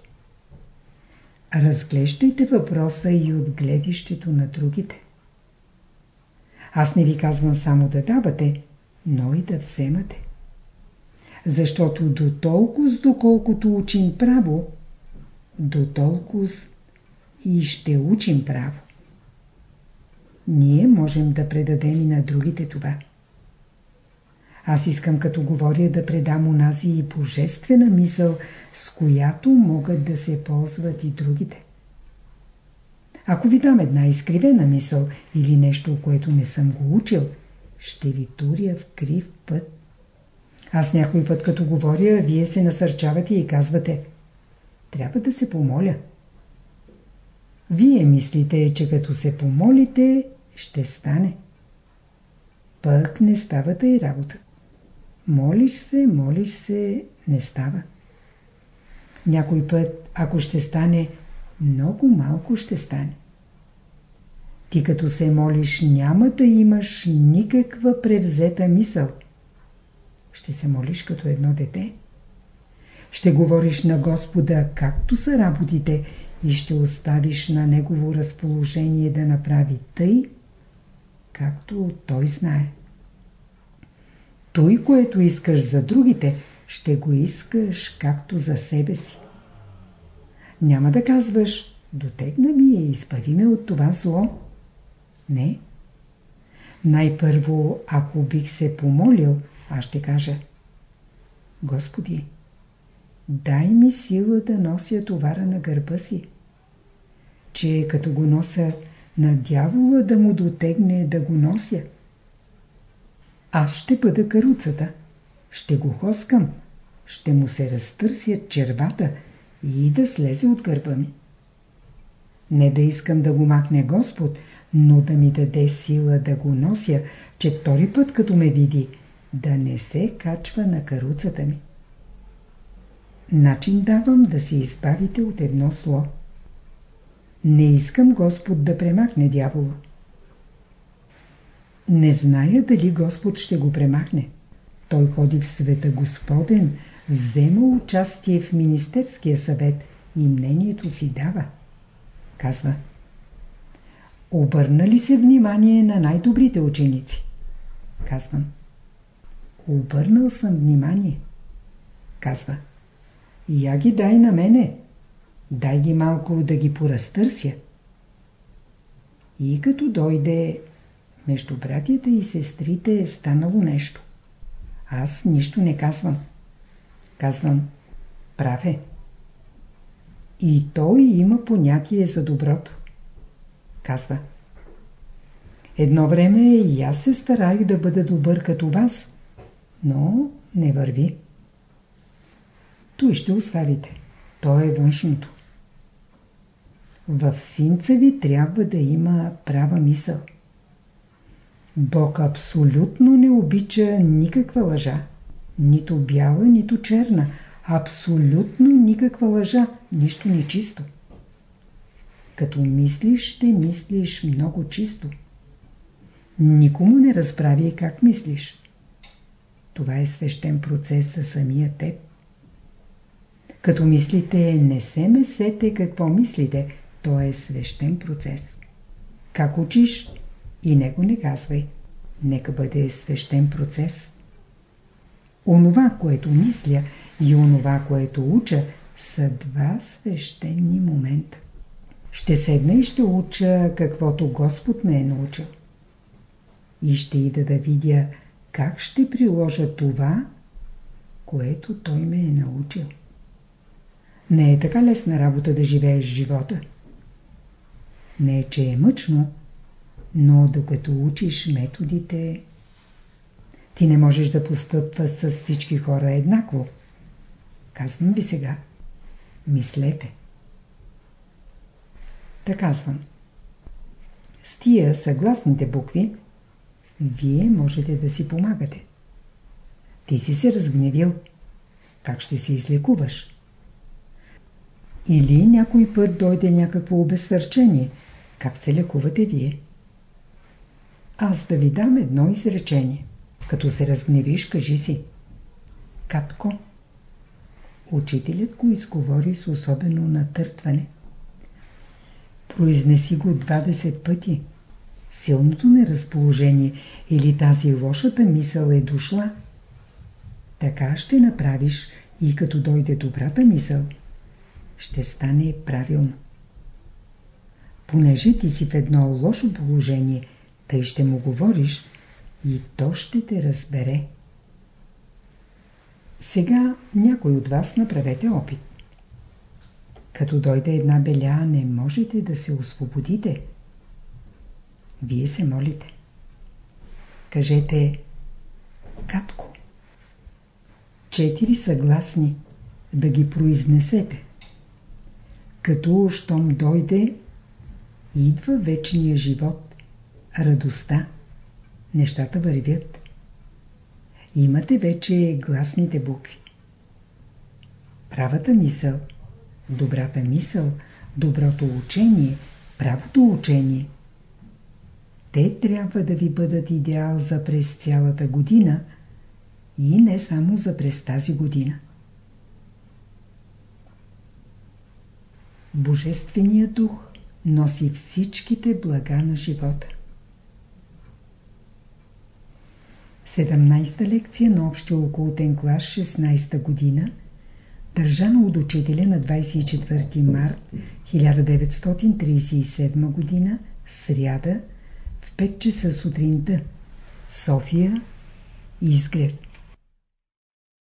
Разглеждайте въпроса и от гледището на другите. Аз не ви казвам само да давате, но и да вземате. Защото до толкова, доколкото учим право, до толкова и ще учим право. Ние можем да предадем и на другите това. Аз искам като говоря да предам унази и божествена мисъл, с която могат да се ползват и другите. Ако ви дам една изкривена мисъл или нещо, което не съм го учил, ще ви туря в крив път. Аз някой път като говоря, вие се насърчавате и казвате Трябва да се помоля. Вие мислите, че като се помолите, ще стане. Пък не ставата и работа. Молиш се, молиш се, не става. Някой път, ако ще стане, много малко ще стане. Ти като се молиш, няма да имаш никаква превзета мисъл. Ще се молиш като едно дете. Ще говориш на Господа както са работите и ще оставиш на Негово разположение да направи тъй, както Той знае. Той, което искаш за другите, ще го искаш както за себе си. Няма да казваш, дотегна ми и избави ме от това зло. Не. Най-първо, ако бих се помолил, аз ще кажа Господи, дай ми сила да нося товара на гърба си, че като го нося на дявола да му дотегне да го нося. Аз ще бъда каруцата, ще го хоскам, ще му се разтърсят червата и да слезе от гърба ми. Не да искам да го махне Господ, но да ми даде сила да го нося, че втори път като ме види, да не се качва на каруцата ми. Начин давам да се избавите от едно зло. Не искам Господ да премахне дявола. Не зная дали Господ ще го премахне. Той ходи в света Господен, взема участие в Министерския съвет и мнението си дава. Казва Обърна ли се внимание на най-добрите ученици? Казвам. Обърнал съм внимание. Казва. Я ги дай на мене. Дай ги малко да ги поразтърся. И като дойде между братята и сестрите е станало нещо. Аз нищо не казвам. Казвам, праве. И той има понятие за доброто. Казва. Едно време и аз се старах да бъда добър като вас, но не върви. Той ще оставите. То е външното. В синца ви трябва да има права мисъл. Бог абсолютно не обича никаква лъжа. Нито бяла, нито черна. Абсолютно никаква лъжа. Нищо нечисто. Като мислиш, ще мислиш много чисто. Никому не разправи как мислиш. Това е свещен процес за самия теб. Като мислите, не се месете какво мислите. То е свещен процес. Как учиш? И него не казвай. Нека бъде свещен процес. Онова, което мисля и онова, което уча, са два свещени момента. Ще седна и ще уча каквото Господ ме е научил. И ще ида да видя как ще приложа това, което Той ме е научил. Не е така лесна работа да живееш живота. Не е, че е мъчно, но докато учиш методите, ти не можеш да постъпва с всички хора еднакво. Казвам ви сега. Мислете. Така казвам. С тия съгласните букви вие можете да си помагате. Ти си се разгневил. Как ще се излекуваш? Или някой път дойде някакво обезсърчение. Как се лекувате вие? Аз да ви дам едно изречение. Като се разгневиш, кажи си. Катко. Учителят го изговори с особено натъртване. Произнеси го 20 пъти. Силното неразположение или тази лошата мисъл е дошла. Така ще направиш и като дойде добрата мисъл, ще стане правилно. Понеже ти си в едно лошо положение, тъй ще му говориш и то ще те разбере. Сега някой от вас направете опит. Като дойде една беля, не можете да се освободите. Вие се молите. Кажете Катко. Четири съгласни. Да ги произнесете. Като щом дойде, идва вечния живот, радостта. Нещата вървят. Имате вече гласните букви. Правата мисъл, добрата мисъл, доброто учение, правото учение. Те трябва да ви бъдат идеал за през цялата година и не само за през тази година. Божественият дух носи всичките блага на живота. 17-та лекция на общия окултен клас 16-та година, държана от учителя на 24 март 1937 година, сряда, в 5 часа сутринта, София, Изгрев.